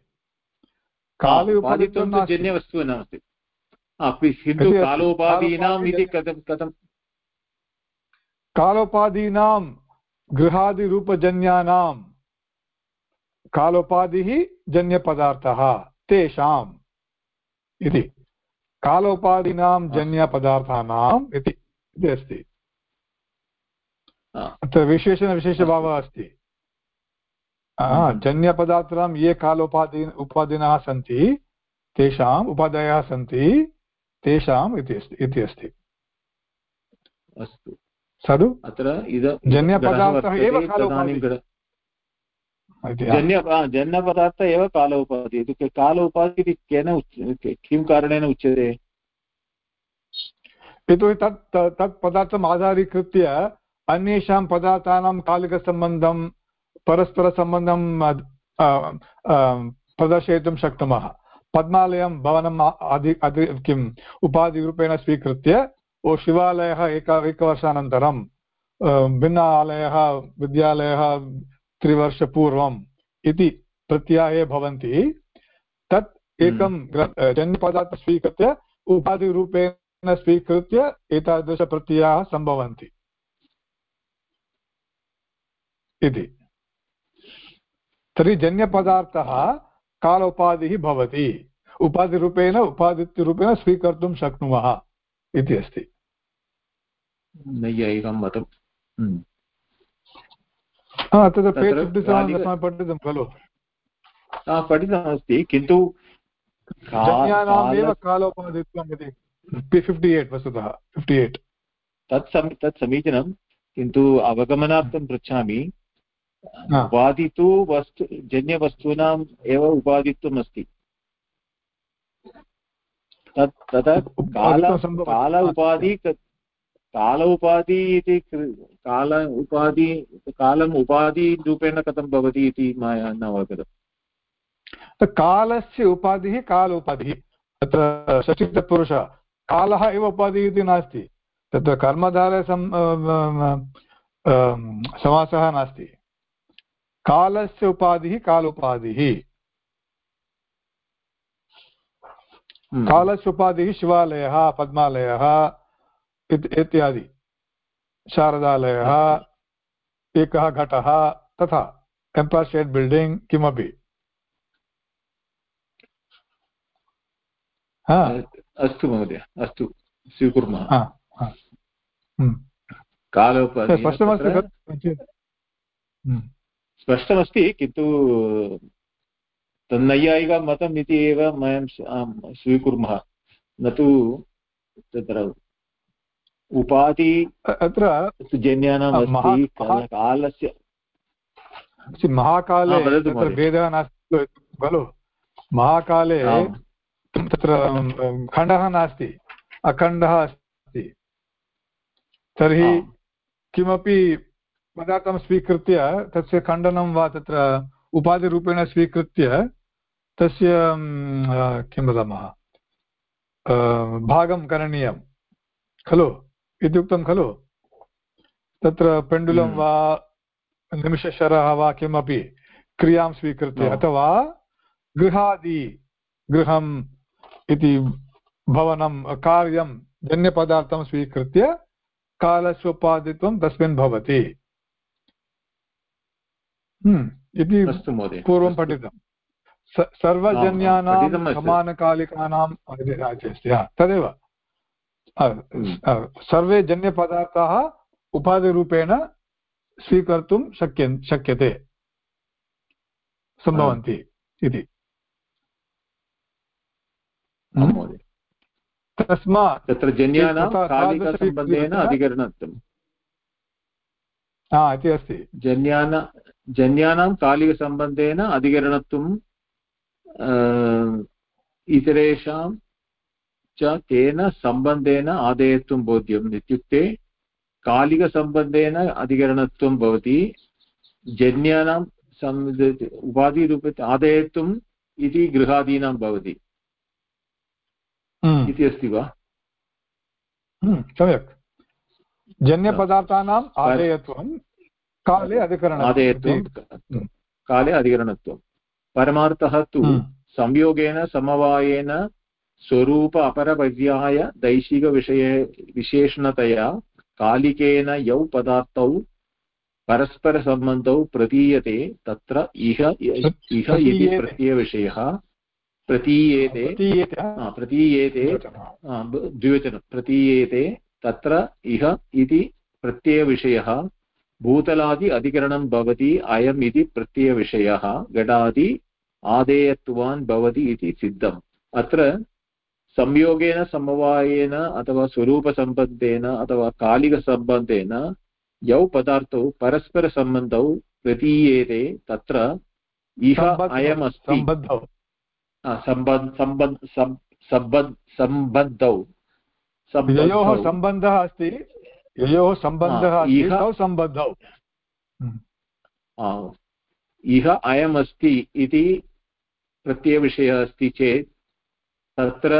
काले उपाधित्वं जन्यवस्तु नास्ति। किन्तु कालोपाधीनाम् इति कथं कथं कालोपाधीनां गृहादिरूपजन्यानां कालोपाधिः जन्यपदार्थः तेषाम् इति। कालोपाधीनां जन्यपदार्थानाम् इति। अस्ति। अत्र विशेषणविशेषभावः अस्ति। जन्यपदार्थानां ये कालोपाधि उपाधिनः सन्ति तेषाम् उपाधयः सन्ति तेषाम् इति अस्ति इति अस्ति। अस्तु। खलु अत्र इद जन्यपदार्थः एव जन्य जन्यपदार्थ एव काल उपाधि इत्युक्ते काल उपाधि इति केन किं कारणेन उच्यते? यतोहि तत् तत् पदार्थम् आधारीकृत्य अन्येषां पदार्थानां कालिकसम्बन्धं परस्परसम्बन्धं प्रदर्शयितुं शक्नुमः। पद्मालयं भवनम् अधि अधि किम् उपाधिरूपेण स्वीकृत्य ओ शिवालयः एक एकवर्षानन्तरं भिन्न आलयः विद्यालयः त्रिवर्षपूर्वम् इति प्रत्यये भवन्ति तत् एकं हम्म। जन्यपदार्थं स्वीकृत्य उपाधिरूपेण स्वीकृत्य एतादृशप्रत्ययाः सम्भवन्ति इति तर्हि जन्यपदार्थः कालोपाधिः भवति उपाधिरूपेण उपाधिरूपेण स्वीकर्तुं शक्नुमः इति अस्ति नैयायिकं मतम् हम्म। पठितं खलु पठितमस्ति किन्तु जन्यानामेव कालोपाधित्वम् इति फिफ्टि एट् वस्तुतः फिफ्टि एट् तत् तत् समीचीनं किन्तु अवगमनार्थं पृच्छामि उपाधि तु वस्तु जन्यवस्तूनाम् एव उपाधित्वम् अस्ति तत् तदा काल काल उपाधि काल उपाधि इति काल उपाधि कालम् उपाधिरूपेण कथं भवति इति मया न अवगतम्। कालस्य उपाधिः काल उपाधिः तत्र षष्टितत्पुरुषः कालः एव उपाधिः इति नास्ति। तत्र कर्मधारे समासः नास्ति। कालस्य उपाधिः कालोपाधिः। हम्म। कालस्य उपाधिः शिवालयः पद्मालयः। इत्यादि। शारदालयः एकः घटः तथा एम्पैर् स्टेट् बिल्डिङ्ग् किमपि। अस्तु महोदय अस्तु स्वीकुर्मः। हम्म। कालोपाधिः स्पष्टमस्ति स्पष्टमस्ति किन्तु तन्नैयायिकमतम् इति एव वयं स्वीकुर्मः। न तु तत्र उपाधि अत्र जन्यानाम् कालस्य महाकाले भेदः नास्ति खलु। महाकाले तत्र खण्डः नास्ति अखण्डः अस्ति। तर्हि किमपि पदार्थं स्वीकृत्य तस्य खण्डनं वा तत्र उपाधिरूपेण स्वीकृत्य तस्य किं वदामः? भागं करणीयं खलु? इत्युक्तं खलु? तत्र पेण्डुलं हम्म। वा निमिषशरः वा किमपि क्रियाँ स्वीकृत्य अथवा गृहादि गृहम् इति भवनं कार्यं जन्यपदार्थं स्वीकृत्य कालस्योपाधित्वं तस्मिन् भवति। हम्म, इति पूर्वं पठितं। सर्वजन्यानां समानकालिकानां तदेव। सर्वे जन्यपदार्थाः उपाधिरूपेण स्वीकर्तुं शक्य शक्यते। सम्भवन्ति इति। हम्म। तस्मात् तत्र जन्यानां कालिकसम्बन्धेन हा इति अस्ति। जन्यान जन्यानां कालिकसम्बन्धेन अधिकरणत्वं इतरेषां च तेन सम्बन्धेन आदेयत्वं बोध्यम् इत्युक्ते कालिकसम्बन्धेन अधिकरणत्वं भवति जन्यानां उपाधिरूपे आदयितुम् इति गृहादीनां भवति। हम्म। इति अस्ति वा? हम्म, सम्यक्। जन्यपदार्थानाम् आदेयत्वं काले अधिकरण आदेयत्वं काले अधिकरणत्वं। परमार्थः तु संयोगेन समवायेन स्वरूप अपरपर्याय दैशिकविषये विशेषणतया कालिकेन यौ पदार्थौ परस्परसम्बन्धौ प्रतीयते तत्र इह इह इति प्रत्ययविषयः। प्रतीयेते प्रतीयेते द्विवचनं प्रतीयेते तत्र इह इति प्रत्ययविषयः। भूतलादि अधिकरणं भवति अयम् इति प्रत्ययविषयः। घटादि आदेयत्वान् भवति इति सिद्धम्। अत्र संयोगेन समवायेन अथवा स्वरूपसम्बन्धेन अथवा कालिकसम्बन्धेन यौ पदार्थौ परस्परसम्बन्धौ प्रतीयेते तत्र इह अयमस्ति सम्बद्धौ ययोः सम्बन्धः अस्ति ययोः सम्बन्धः तौ सम्बद्धौ इह अयमस्ति इति प्रत्ययविषयः अस्ति चेत् तत्र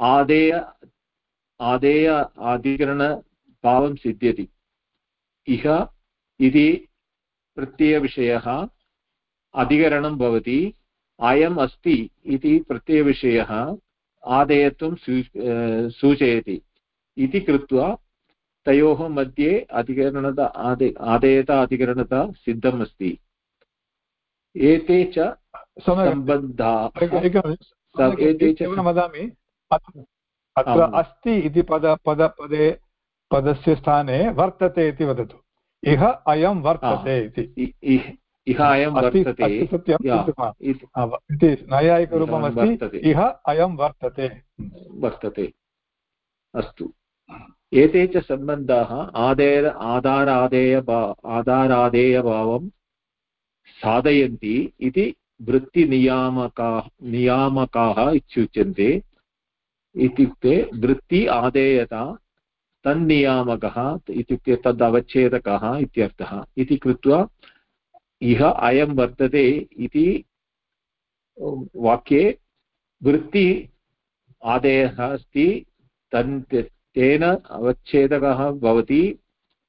आदेय आदेय अधिकरणभावं सिद्ध्यति इह इति प्रत्ययविषयः अधिकरणं भवति अयम् अस्ति इति प्रत्ययविषयः आदेयत्वं सूचयति इति कृत्वा तयोः मध्ये अधिकरणता आदे आदेयता अधिकरणता सिद्धम् अस्ति एते च सम्बद्धाः वदामि अत्र अस्ति इति पद पद पदे पदस्य स्थाने वर्तते इति वदतु। इह अयं वर्तते इति। इह अयं वर्तते। इति। नैयायिकरूपमस्ति इह अयं वर्तते। वर्तते। अस्तु। एते च सम्बन्धाः आदेय आधारादेय आधारादेयभावं साधयन्ति इति वृत्तिनियामकाः नियामकाः इत्युच्यन्ते। इत्युक्ते वृत्ति आदेयता तन्नियामकः इत्युक्ते तद् अवच्छेदकः इत्यर्थः। इति कृत्वा इह अयं वर्तते इति वाक्ये वृत्ति आदेयः अस्ति, तन् तेन अवच्छेदकः भवति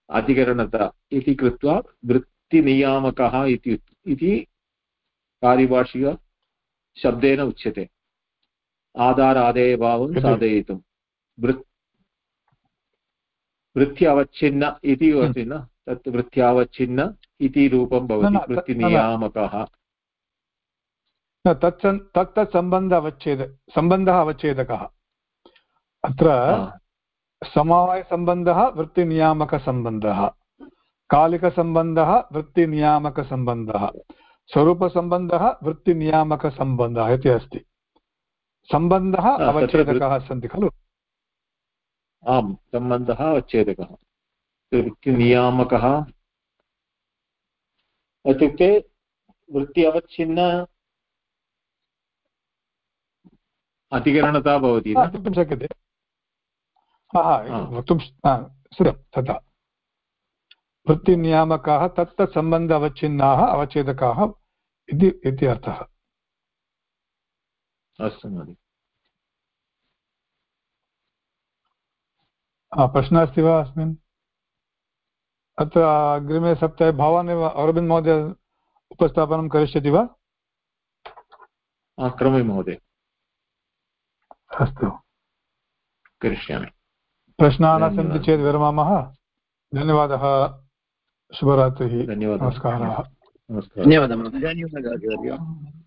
अधिकरणता इति कृत्वा वृत्तिनियामकः इति पारिभाषिकशब्देन उच्यते। आधारादेयभावं साधयितुं। वृत् वृत्त्यवच्छिन्न इति वदति न? तत् वृत्त्यावच्छिन्न इति रूपं भवति वृत्तिनियामकः तत् तत्तत् सम्बन्ध अवच्छेद सम्बन्धः अवच्छेदकः। अत्र समवायसम्बन्धः वृत्तिनियामकसम्बन्धः। कालिकसम्बन्धः वृत्तिनियामकसम्बन्धः। स्वरूपसम्बन्धः वृत्तिनियामकसम्बन्धः इति अस्ति। सम्बन्धः अवच्छेदकाः सन्ति खलु? आम् सम्बन्धः अवच्छेदकः। वृत्तिनियामकः इत्युक्ते वृत्ति अवच्छिन्न अधिकरणता भवति वक्तुं शक्यते। वक्तुं तथा। वृत्तिनियामकाः तत्तत् सम्बन्ध अवच्छिन्नाः अवच्छेदकाः इति अर्थः। अस्तु महोदय। प्रश्नः अस्ति वा अस्मिन्? अत्र अग्रिमे सप्ताहे भवान् एव अरविन्द महोदय उपस्थापनं करिष्यति वा? क्रमे महोदय। अस्तु। करिष्यामि। प्रश्नाः न सन्ति चेत् विरमामः। धन्यवादः। शुभरात्रिः। धन्यवादः। नमस्कारः। धन्यवादः धन्यवादः